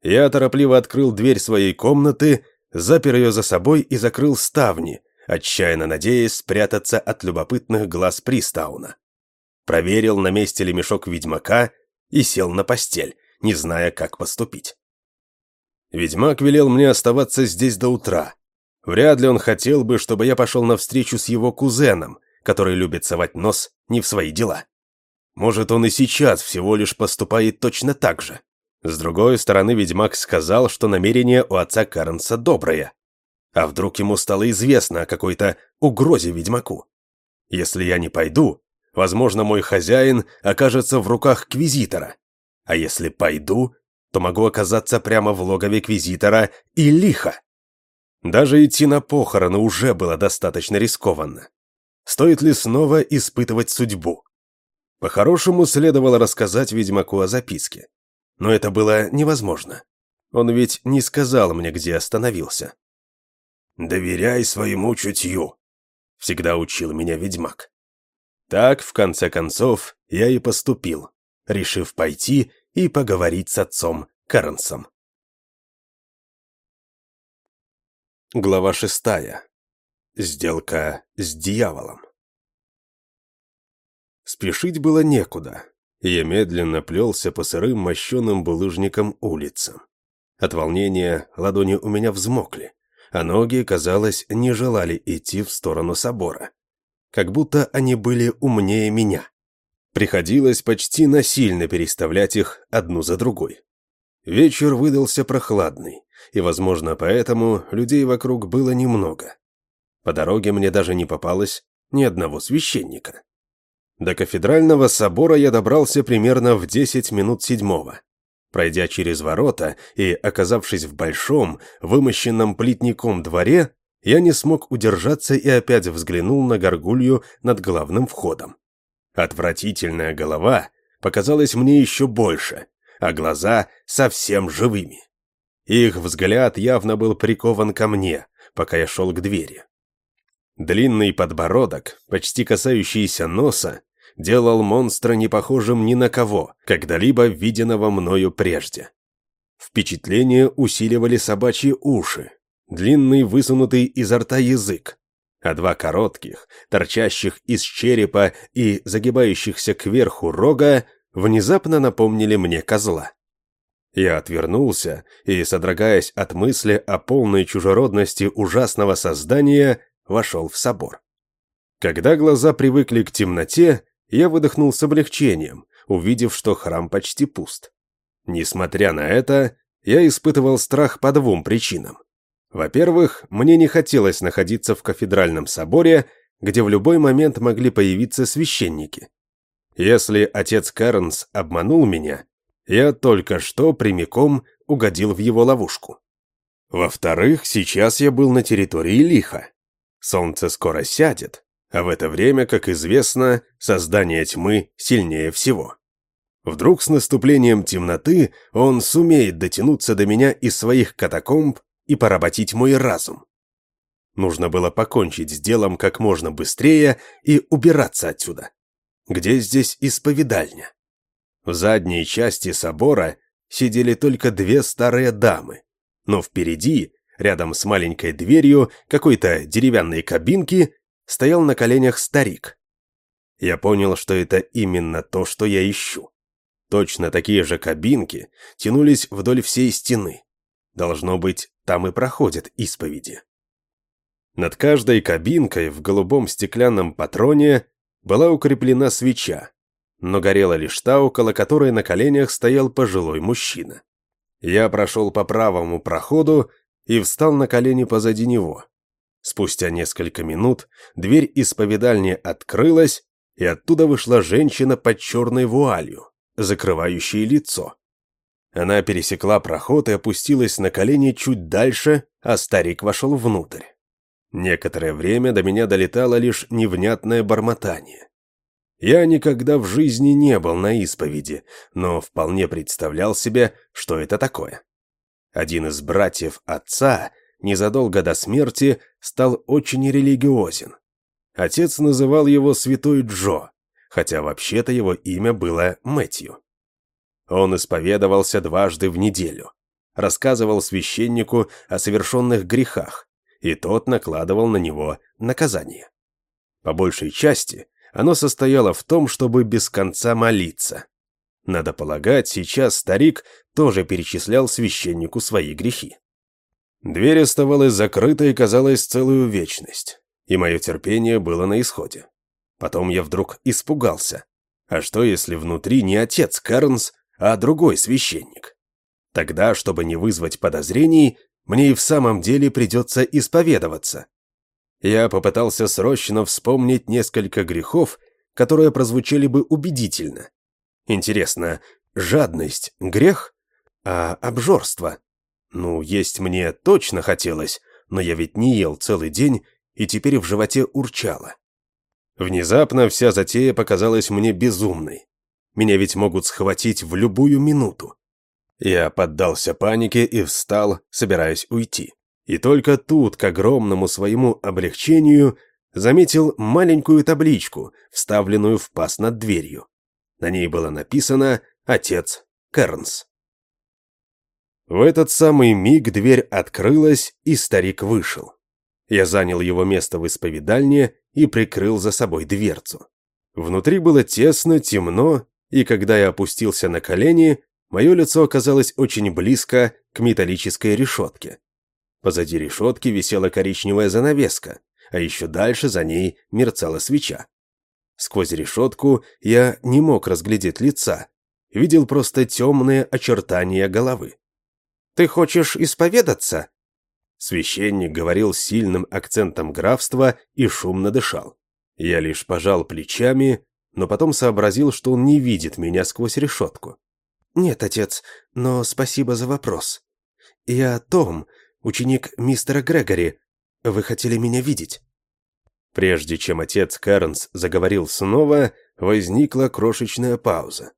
Я торопливо открыл дверь своей комнаты, запер ее за собой и закрыл ставни, отчаянно надеясь спрятаться от любопытных глаз Пристауна. Проверил, на месте ли мешок ведьмака, и сел на постель, не зная, как поступить. Ведьмак велел мне оставаться здесь до утра. Вряд ли он хотел бы, чтобы я пошел навстречу с его кузеном, который любит совать нос не в свои дела. Может, он и сейчас всего лишь поступает точно так же. С другой стороны, ведьмак сказал, что намерение у отца Карнса доброе. А вдруг ему стало известно о какой-то угрозе ведьмаку? Если я не пойду, возможно, мой хозяин окажется в руках квизитора. А если пойду, то могу оказаться прямо в логове квизитора и лихо. Даже идти на похороны уже было достаточно рискованно. Стоит ли снова испытывать судьбу? По-хорошему, следовало рассказать ведьмаку о записке. Но это было невозможно. Он ведь не сказал мне, где остановился. «Доверяй своему чутью», — всегда учил меня ведьмак. Так, в конце концов, я и поступил, решив пойти и поговорить с отцом Карнсом. Глава шестая. Сделка с дьяволом. Спешить было некуда, я медленно плелся по сырым мощеным булыжникам улицам. От волнения ладони у меня взмокли, а ноги, казалось, не желали идти в сторону собора. Как будто они были умнее меня. Приходилось почти насильно переставлять их одну за другой. Вечер выдался прохладный, и, возможно, поэтому людей вокруг было немного. По дороге мне даже не попалось ни одного священника. До кафедрального собора я добрался примерно в 10 минут седьмого. Пройдя через ворота и оказавшись в большом, вымощенном плитником дворе, я не смог удержаться и опять взглянул на горгулью над главным входом. Отвратительная голова показалась мне еще больше, а глаза совсем живыми. Их взгляд явно был прикован ко мне, пока я шел к двери. Длинный подбородок, почти касающийся носа, делал монстра не похожим ни на кого, когда-либо виденного мною прежде. Впечатление усиливали собачьи уши, длинный высунутый изо рта язык, а два коротких, торчащих из черепа и загибающихся кверху рога внезапно напомнили мне козла. Я отвернулся и, содрогаясь от мысли о полной чужеродности ужасного создания, вошел в собор. Когда глаза привыкли к темноте, я выдохнул с облегчением, увидев, что храм почти пуст. Несмотря на это, я испытывал страх по двум причинам. Во-первых, мне не хотелось находиться в кафедральном соборе, где в любой момент могли появиться священники. Если отец Карнс обманул меня, я только что прямиком угодил в его ловушку. Во-вторых, сейчас я был на территории Лиха. Солнце скоро сядет, а в это время, как известно, создание тьмы сильнее всего. Вдруг с наступлением темноты он сумеет дотянуться до меня из своих катакомб и поработить мой разум. Нужно было покончить с делом как можно быстрее и убираться отсюда. Где здесь исповедальня? В задней части собора сидели только две старые дамы, но впереди, рядом с маленькой дверью какой-то деревянной кабинки, стоял на коленях старик. Я понял, что это именно то, что я ищу. Точно такие же кабинки тянулись вдоль всей стены. Должно быть, там и проходят исповеди. Над каждой кабинкой в голубом стеклянном патроне была укреплена свеча, но горела лишь та, около которой на коленях стоял пожилой мужчина. Я прошел по правому проходу и встал на колени позади него. Спустя несколько минут дверь исповедальни открылась, и оттуда вышла женщина под черной вуалью, закрывающей лицо. Она пересекла проход и опустилась на колени чуть дальше, а старик вошел внутрь. Некоторое время до меня долетало лишь невнятное бормотание. Я никогда в жизни не был на исповеди, но вполне представлял себе, что это такое. Один из братьев отца незадолго до смерти стал очень религиозен. Отец называл его Святой Джо, хотя вообще-то его имя было Мэтью. Он исповедовался дважды в неделю, рассказывал священнику о совершенных грехах, и тот накладывал на него наказание. По большей части оно состояло в том, чтобы без конца молиться. Надо полагать, сейчас старик тоже перечислял священнику свои грехи. Дверь оставалась закрытой, казалось, целую вечность, и мое терпение было на исходе. Потом я вдруг испугался. А что, если внутри не отец Карнс, а другой священник? Тогда, чтобы не вызвать подозрений, мне и в самом деле придется исповедоваться. Я попытался срочно вспомнить несколько грехов, которые прозвучали бы убедительно. Интересно, жадность – грех? А обжорство? Ну, есть мне точно хотелось, но я ведь не ел целый день, и теперь в животе урчало. Внезапно вся затея показалась мне безумной. Меня ведь могут схватить в любую минуту. Я поддался панике и встал, собираясь уйти. И только тут, к огромному своему облегчению, заметил маленькую табличку, вставленную в паз над дверью. На ней было написано «Отец Кернс». В этот самый миг дверь открылась, и старик вышел. Я занял его место в исповедальне и прикрыл за собой дверцу. Внутри было тесно, темно, и когда я опустился на колени, мое лицо оказалось очень близко к металлической решетке. Позади решетки висела коричневая занавеска, а еще дальше за ней мерцала свеча. Сквозь решетку я не мог разглядеть лица, видел просто темные очертания головы. «Ты хочешь исповедаться?» Священник говорил сильным акцентом графства и шумно дышал. Я лишь пожал плечами, но потом сообразил, что он не видит меня сквозь решетку. «Нет, отец, но спасибо за вопрос. Я Том, ученик мистера Грегори. Вы хотели меня видеть?» Прежде чем отец Кэрнс заговорил снова, возникла крошечная пауза.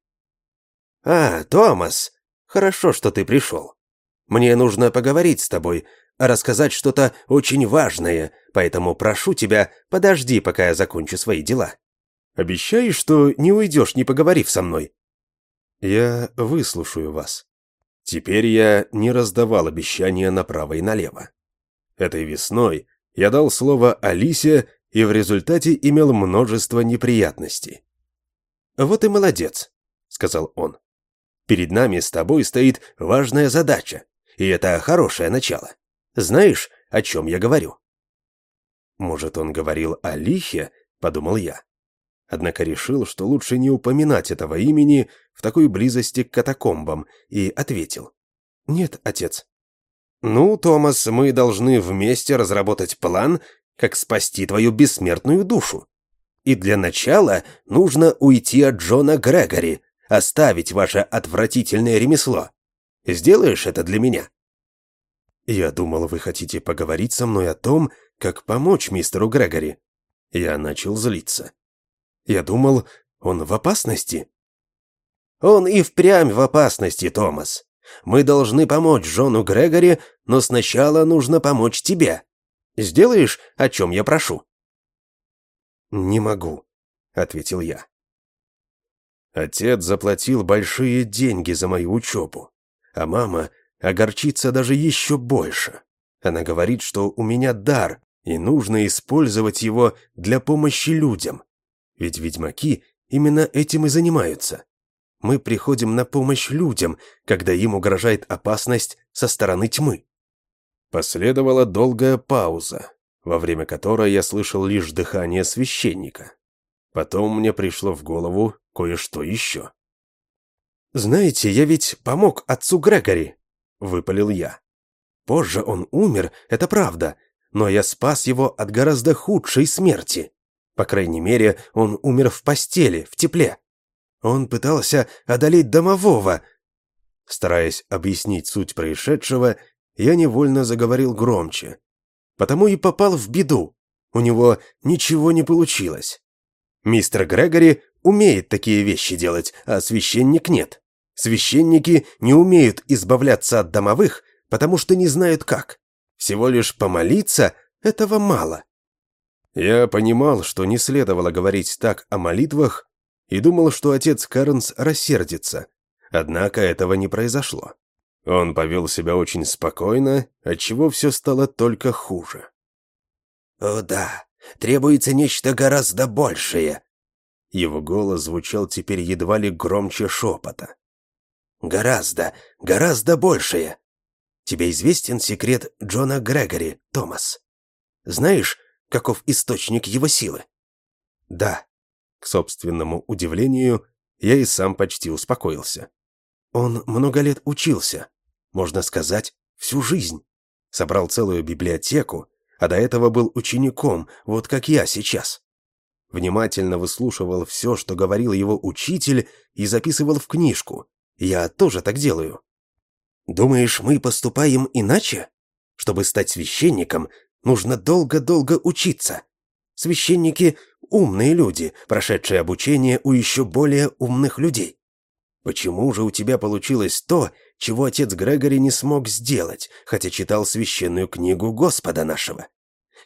«А, Томас, хорошо, что ты пришел. Мне нужно поговорить с тобой, рассказать что-то очень важное, поэтому прошу тебя, подожди, пока я закончу свои дела. Обещаешь, что не уйдешь, не поговорив со мной?» «Я выслушаю вас». Теперь я не раздавал обещания направо и налево. Этой весной я дал слово Алисе и в результате имел множество неприятностей. «Вот и молодец», — сказал он. «Перед нами с тобой стоит важная задача, и это хорошее начало. Знаешь, о чем я говорю?» «Может, он говорил о лихе?» — подумал я. Однако решил, что лучше не упоминать этого имени в такой близости к катакомбам, и ответил. «Нет, отец». «Ну, Томас, мы должны вместе разработать план, как спасти твою бессмертную душу. И для начала нужно уйти от Джона Грегори, оставить ваше отвратительное ремесло. Сделаешь это для меня?» «Я думал, вы хотите поговорить со мной о том, как помочь мистеру Грегори». Я начал злиться. Я думал, он в опасности. Он и впрямь в опасности, Томас. Мы должны помочь Джону Грегори, но сначала нужно помочь тебе. Сделаешь, о чем я прошу?» «Не могу», — ответил я. Отец заплатил большие деньги за мою учебу, а мама огорчится даже еще больше. Она говорит, что у меня дар, и нужно использовать его для помощи людям. Ведь ведьмаки именно этим и занимаются. Мы приходим на помощь людям, когда им угрожает опасность со стороны тьмы. Последовала долгая пауза, во время которой я слышал лишь дыхание священника. Потом мне пришло в голову кое-что еще. «Знаете, я ведь помог отцу Грегори», — выпалил я. «Позже он умер, это правда, но я спас его от гораздо худшей смерти. По крайней мере, он умер в постели, в тепле. Он пытался одолеть домового». Стараясь объяснить суть происшедшего, я невольно заговорил громче. Потому и попал в беду. У него ничего не получилось. Мистер Грегори умеет такие вещи делать, а священник нет. Священники не умеют избавляться от домовых, потому что не знают как. Всего лишь помолиться этого мало. Я понимал, что не следовало говорить так о молитвах, и думал, что отец Карнс рассердится. Однако этого не произошло. Он повел себя очень спокойно, отчего все стало только хуже. «О да, требуется нечто гораздо большее». Его голос звучал теперь едва ли громче шепота. «Гораздо, гораздо большее. Тебе известен секрет Джона Грегори, Томас? Знаешь, каков источник его силы?» «Да». К собственному удивлению, я и сам почти успокоился. Он много лет учился, можно сказать, всю жизнь. Собрал целую библиотеку, а до этого был учеником, вот как я сейчас. Внимательно выслушивал все, что говорил его учитель, и записывал в книжку. Я тоже так делаю. Думаешь, мы поступаем иначе? Чтобы стать священником, нужно долго-долго учиться. Священники — умные люди, прошедшие обучение у еще более умных людей. Почему же у тебя получилось то, чего отец Грегори не смог сделать, хотя читал священную книгу Господа нашего?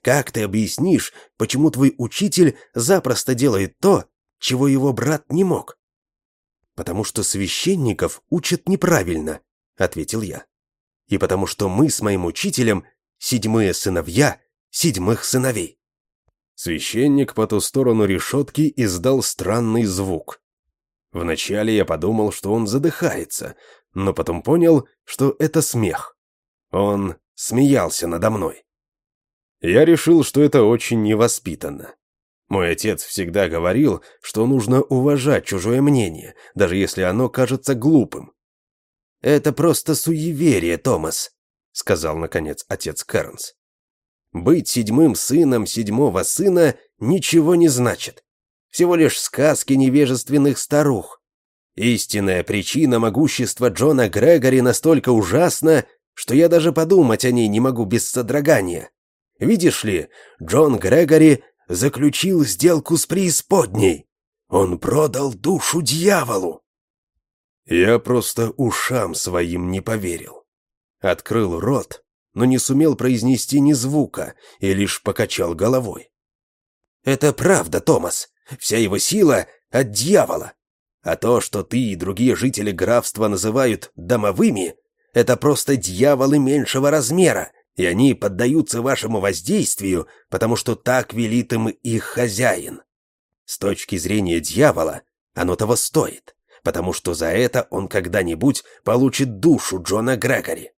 Как ты объяснишь, почему твой учитель запросто делает то, чего его брат не мог? Потому что священников учат неправильно, — ответил я. «И потому что мы с моим учителем седьмые сыновья седьмых сыновей». Священник по ту сторону решетки издал странный звук. Вначале я подумал, что он задыхается, но потом понял, что это смех. Он смеялся надо мной. Я решил, что это очень невоспитанно. Мой отец всегда говорил, что нужно уважать чужое мнение, даже если оно кажется глупым. «Это просто суеверие, Томас», — сказал, наконец, отец Кэрнс. «Быть седьмым сыном седьмого сына ничего не значит. Всего лишь сказки невежественных старух. Истинная причина могущества Джона Грегори настолько ужасна, что я даже подумать о ней не могу без содрогания. Видишь ли, Джон Грегори заключил сделку с преисподней. Он продал душу дьяволу. Я просто ушам своим не поверил. Открыл рот, но не сумел произнести ни звука и лишь покачал головой. «Это правда, Томас. Вся его сила от дьявола. А то, что ты и другие жители графства называют домовыми, это просто дьяволы меньшего размера, и они поддаются вашему воздействию, потому что так велит им их хозяин. С точки зрения дьявола, оно того стоит потому что за это он когда-нибудь получит душу Джона Грегори.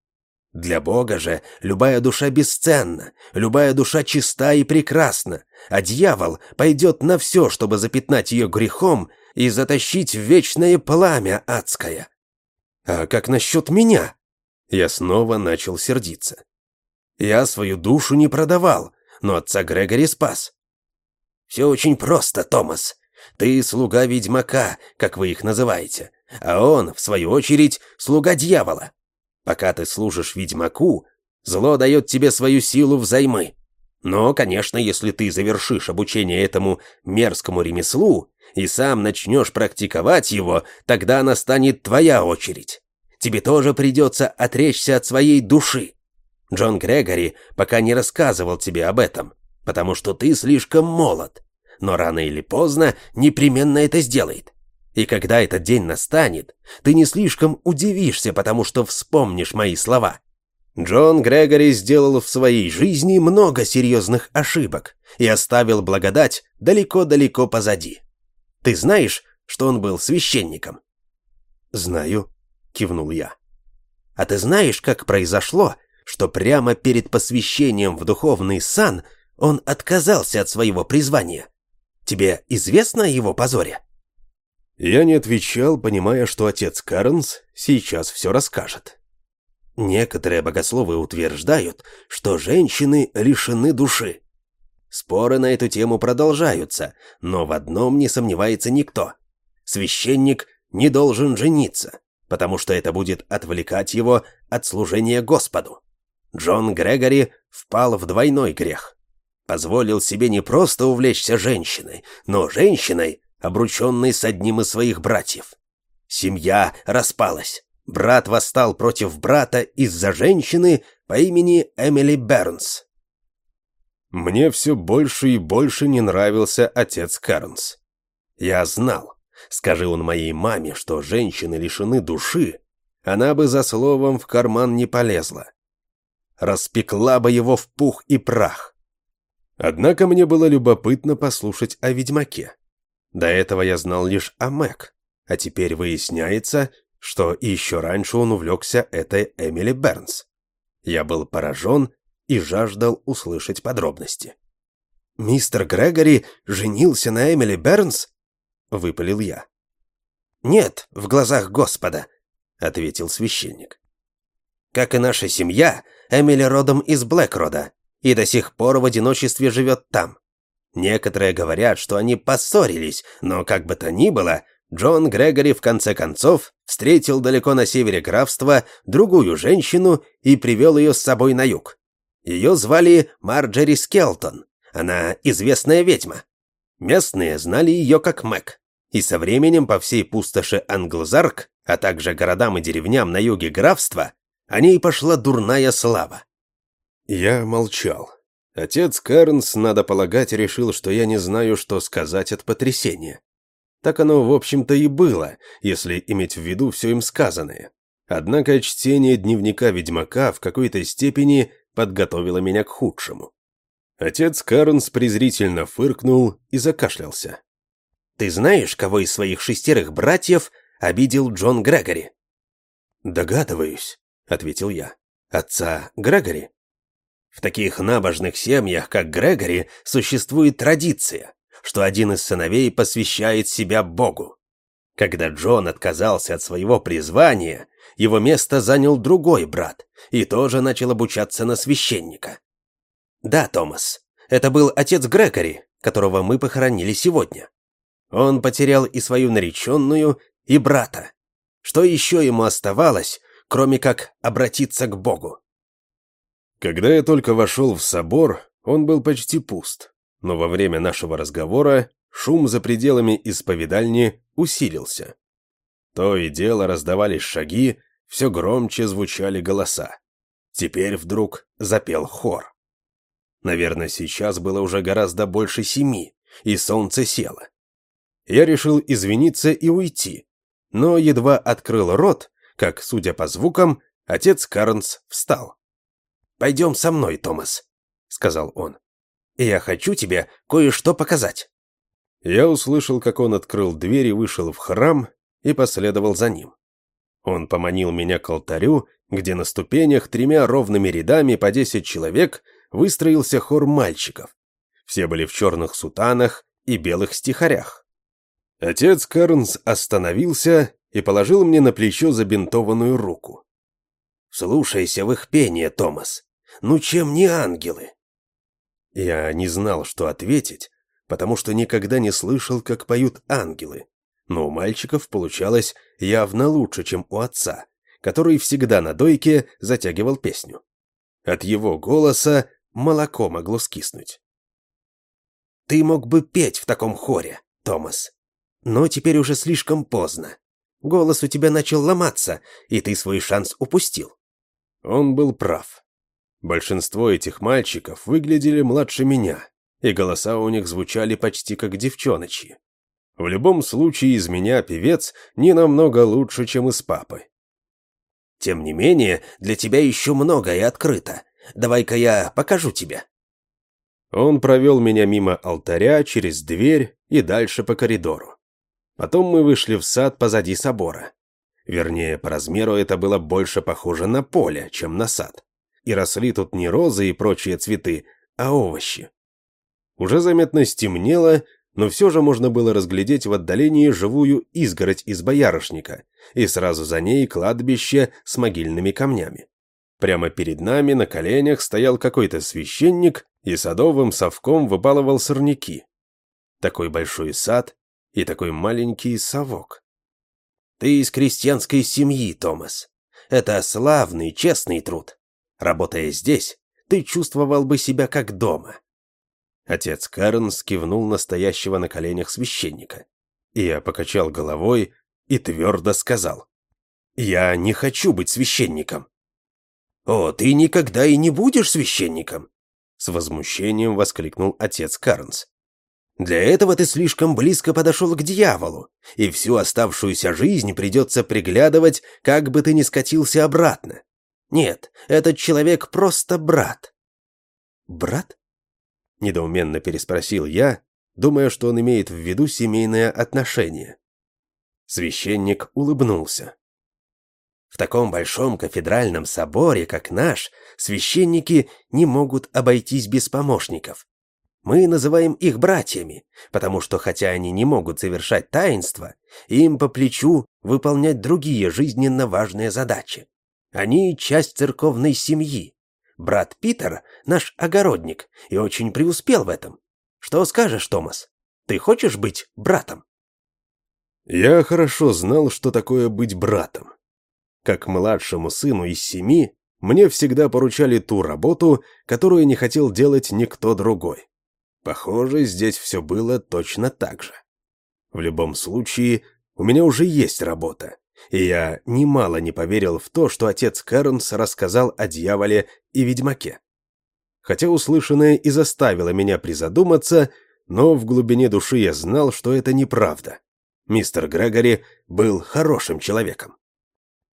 Для Бога же любая душа бесценна, любая душа чиста и прекрасна, а дьявол пойдет на все, чтобы запятнать ее грехом и затащить в вечное пламя адское. А как насчет меня? Я снова начал сердиться. Я свою душу не продавал, но отца Грегори спас. Все очень просто, Томас. Ты слуга ведьмака, как вы их называете, а он, в свою очередь, слуга дьявола. Пока ты служишь ведьмаку, зло дает тебе свою силу взаймы. Но, конечно, если ты завершишь обучение этому мерзкому ремеслу и сам начнешь практиковать его, тогда настанет твоя очередь. Тебе тоже придется отречься от своей души. Джон Грегори пока не рассказывал тебе об этом, потому что ты слишком молод но рано или поздно непременно это сделает. И когда этот день настанет, ты не слишком удивишься, потому что вспомнишь мои слова. Джон Грегори сделал в своей жизни много серьезных ошибок и оставил благодать далеко-далеко позади. Ты знаешь, что он был священником? «Знаю», — кивнул я. «А ты знаешь, как произошло, что прямо перед посвящением в духовный сан он отказался от своего призвания?» Тебе известно о его позоре?» Я не отвечал, понимая, что отец Карнс сейчас все расскажет. Некоторые богословы утверждают, что женщины лишены души. Споры на эту тему продолжаются, но в одном не сомневается никто. Священник не должен жениться, потому что это будет отвлекать его от служения Господу. Джон Грегори впал в двойной грех позволил себе не просто увлечься женщиной, но женщиной, обрученной с одним из своих братьев. Семья распалась. Брат восстал против брата из-за женщины по имени Эмили Бернс. Мне все больше и больше не нравился отец Карнс. Я знал, скажи он моей маме, что женщины лишены души, она бы за словом в карман не полезла. Распекла бы его в пух и прах. Однако мне было любопытно послушать о ведьмаке. До этого я знал лишь о Мэг, а теперь выясняется, что еще раньше он увлекся этой Эмили Бернс. Я был поражен и жаждал услышать подробности. «Мистер Грегори женился на Эмили Бернс?» — выпалил я. «Нет, в глазах Господа», — ответил священник. «Как и наша семья, Эмили родом из Блэкрода, и до сих пор в одиночестве живет там. Некоторые говорят, что они поссорились, но как бы то ни было, Джон Грегори в конце концов встретил далеко на севере графства другую женщину и привел ее с собой на юг. Ее звали Марджери Скелтон. Она известная ведьма. Местные знали ее как Мэг. И со временем по всей пустоши Англзарк, а также городам и деревням на юге графства, о ней пошла дурная слава. Я молчал. Отец Карнс, надо полагать, решил, что я не знаю, что сказать от потрясения. Так оно, в общем-то, и было, если иметь в виду все им сказанное. Однако чтение дневника ведьмака в какой-то степени подготовило меня к худшему. Отец Карнс презрительно фыркнул и закашлялся. «Ты знаешь, кого из своих шестерых братьев обидел Джон Грегори?» «Догадываюсь», — ответил я. «Отца Грегори?» В таких набожных семьях, как Грегори, существует традиция, что один из сыновей посвящает себя Богу. Когда Джон отказался от своего призвания, его место занял другой брат и тоже начал обучаться на священника. Да, Томас, это был отец Грегори, которого мы похоронили сегодня. Он потерял и свою нареченную, и брата. Что еще ему оставалось, кроме как обратиться к Богу? Когда я только вошел в собор, он был почти пуст, но во время нашего разговора шум за пределами исповедальни усилился. То и дело раздавались шаги, все громче звучали голоса. Теперь вдруг запел хор. Наверное, сейчас было уже гораздо больше семи, и солнце село. Я решил извиниться и уйти, но едва открыл рот, как, судя по звукам, отец Карнс встал. «Пойдем со мной, Томас», — сказал он. «Я хочу тебе кое-что показать». Я услышал, как он открыл дверь и вышел в храм, и последовал за ним. Он поманил меня к алтарю, где на ступенях тремя ровными рядами по десять человек выстроился хор мальчиков. Все были в черных сутанах и белых стихарях. Отец Карнс остановился и положил мне на плечо забинтованную руку. «Слушайся в их пение, Томас. Ну чем не ангелы?» Я не знал, что ответить, потому что никогда не слышал, как поют ангелы. Но у мальчиков получалось явно лучше, чем у отца, который всегда на дойке затягивал песню. От его голоса молоко могло скиснуть. «Ты мог бы петь в таком хоре, Томас. Но теперь уже слишком поздно. Голос у тебя начал ломаться, и ты свой шанс упустил». Он был прав. Большинство этих мальчиков выглядели младше меня, и голоса у них звучали почти как девчоночьи. В любом случае из меня певец не намного лучше, чем из папы. Тем не менее, для тебя еще многое открыто. Давай-ка я покажу тебе. Он провел меня мимо алтаря, через дверь и дальше по коридору. Потом мы вышли в сад позади собора. Вернее, по размеру это было больше похоже на поле, чем на сад и росли тут не розы и прочие цветы, а овощи. Уже заметно стемнело, но все же можно было разглядеть в отдалении живую изгородь из боярышника, и сразу за ней кладбище с могильными камнями. Прямо перед нами на коленях стоял какой-то священник и садовым совком выпалывал сорняки. Такой большой сад и такой маленький совок. Ты из крестьянской семьи, Томас. Это славный, честный труд. Работая здесь, ты чувствовал бы себя как дома. Отец Карн скивнул настоящего на коленях священника. Я покачал головой и твердо сказал. «Я не хочу быть священником». «О, ты никогда и не будешь священником!» С возмущением воскликнул отец Карнс. «Для этого ты слишком близко подошел к дьяволу, и всю оставшуюся жизнь придется приглядывать, как бы ты ни скатился обратно. Нет, этот человек просто брат». «Брат?» — недоуменно переспросил я, думая, что он имеет в виду семейное отношение. Священник улыбнулся. В таком большом кафедральном соборе, как наш, священники не могут обойтись без помощников. Мы называем их братьями, потому что хотя они не могут совершать таинства, им по плечу выполнять другие жизненно важные задачи. Они часть церковной семьи. Брат Питер — наш огородник и очень преуспел в этом. Что скажешь, Томас? Ты хочешь быть братом?» Я хорошо знал, что такое быть братом. Как младшему сыну из семи, мне всегда поручали ту работу, которую не хотел делать никто другой. Похоже, здесь все было точно так же. В любом случае, у меня уже есть работа, и я немало не поверил в то, что отец Кэрнс рассказал о дьяволе и ведьмаке. Хотя услышанное и заставило меня призадуматься, но в глубине души я знал, что это неправда. Мистер Грегори был хорошим человеком.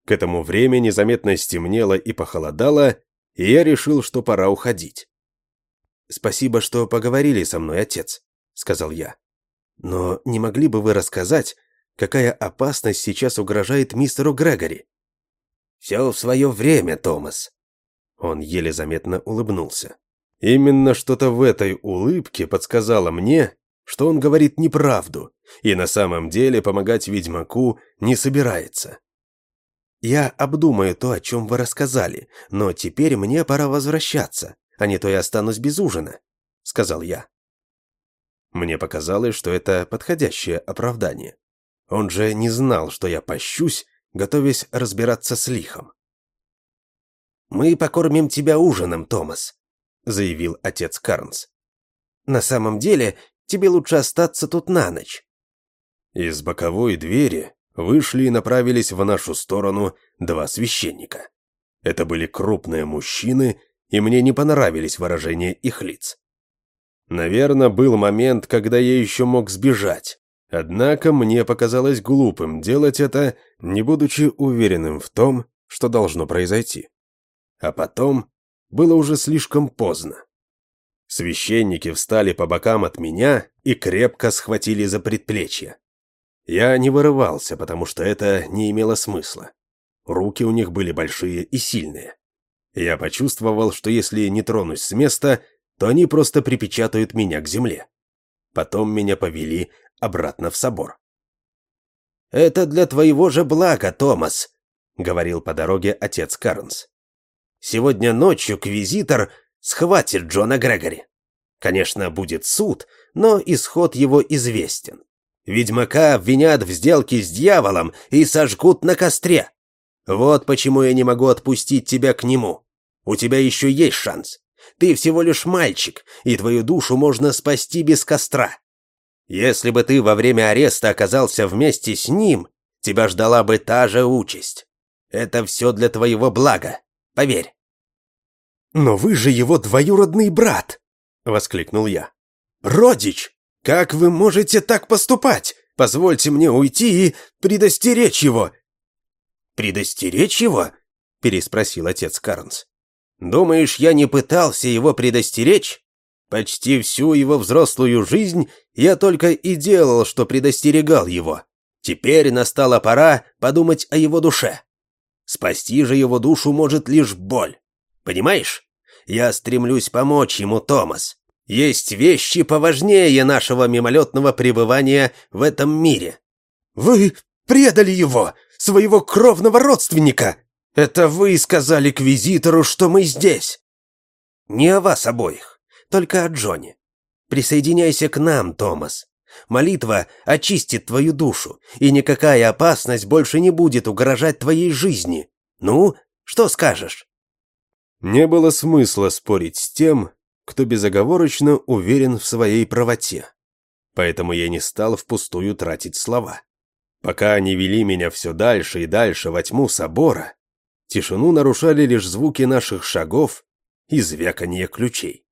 К этому времени заметно стемнело и похолодало, и я решил, что пора уходить. «Спасибо, что поговорили со мной, отец», — сказал я. «Но не могли бы вы рассказать, какая опасность сейчас угрожает мистеру Грегори?» «Все в свое время, Томас». Он еле заметно улыбнулся. Именно что-то в этой улыбке подсказало мне, что он говорит неправду и на самом деле помогать ведьмаку не собирается. «Я обдумаю то, о чем вы рассказали, но теперь мне пора возвращаться, а не то я останусь без ужина», — сказал я. Мне показалось, что это подходящее оправдание. Он же не знал, что я пощусь, готовясь разбираться с лихом. «Мы покормим тебя ужином, Томас», — заявил отец Карнс. «На самом деле, тебе лучше остаться тут на ночь». Из боковой двери вышли и направились в нашу сторону два священника. Это были крупные мужчины, и мне не понравились выражения их лиц. Наверное, был момент, когда я еще мог сбежать. Однако мне показалось глупым делать это, не будучи уверенным в том, что должно произойти. А потом было уже слишком поздно. Священники встали по бокам от меня и крепко схватили за предплечья. Я не вырывался, потому что это не имело смысла. Руки у них были большие и сильные. Я почувствовал, что если не тронусь с места, то они просто припечатают меня к земле. Потом меня повели обратно в собор. «Это для твоего же блага, Томас», — говорил по дороге отец Карнс. «Сегодня ночью квизитор схватит Джона Грегори. Конечно, будет суд, но исход его известен. Ведьмака обвинят в сделке с дьяволом и сожгут на костре. Вот почему я не могу отпустить тебя к нему. У тебя еще есть шанс. Ты всего лишь мальчик, и твою душу можно спасти без костра. Если бы ты во время ареста оказался вместе с ним, тебя ждала бы та же участь. Это все для твоего блага, поверь. «Но вы же его двоюродный брат!» — воскликнул я. «Родич!» Как вы можете так поступать? Позвольте мне уйти и предостеречь его!» «Предостеречь его?» — переспросил отец Карнс. «Думаешь, я не пытался его предостеречь? Почти всю его взрослую жизнь я только и делал, что предостерегал его. Теперь настала пора подумать о его душе. Спасти же его душу может лишь боль. Понимаешь? Я стремлюсь помочь ему, Томас. Есть вещи поважнее нашего мимолетного пребывания в этом мире. Вы предали его, своего кровного родственника. Это вы сказали к визитору, что мы здесь. Не о вас обоих, только о Джоне. Присоединяйся к нам, Томас. Молитва очистит твою душу, и никакая опасность больше не будет угрожать твоей жизни. Ну, что скажешь? Не было смысла спорить с тем, кто безоговорочно уверен в своей правоте. Поэтому я не стал впустую тратить слова. Пока они вели меня все дальше и дальше во тьму собора, тишину нарушали лишь звуки наших шагов и звяканье ключей.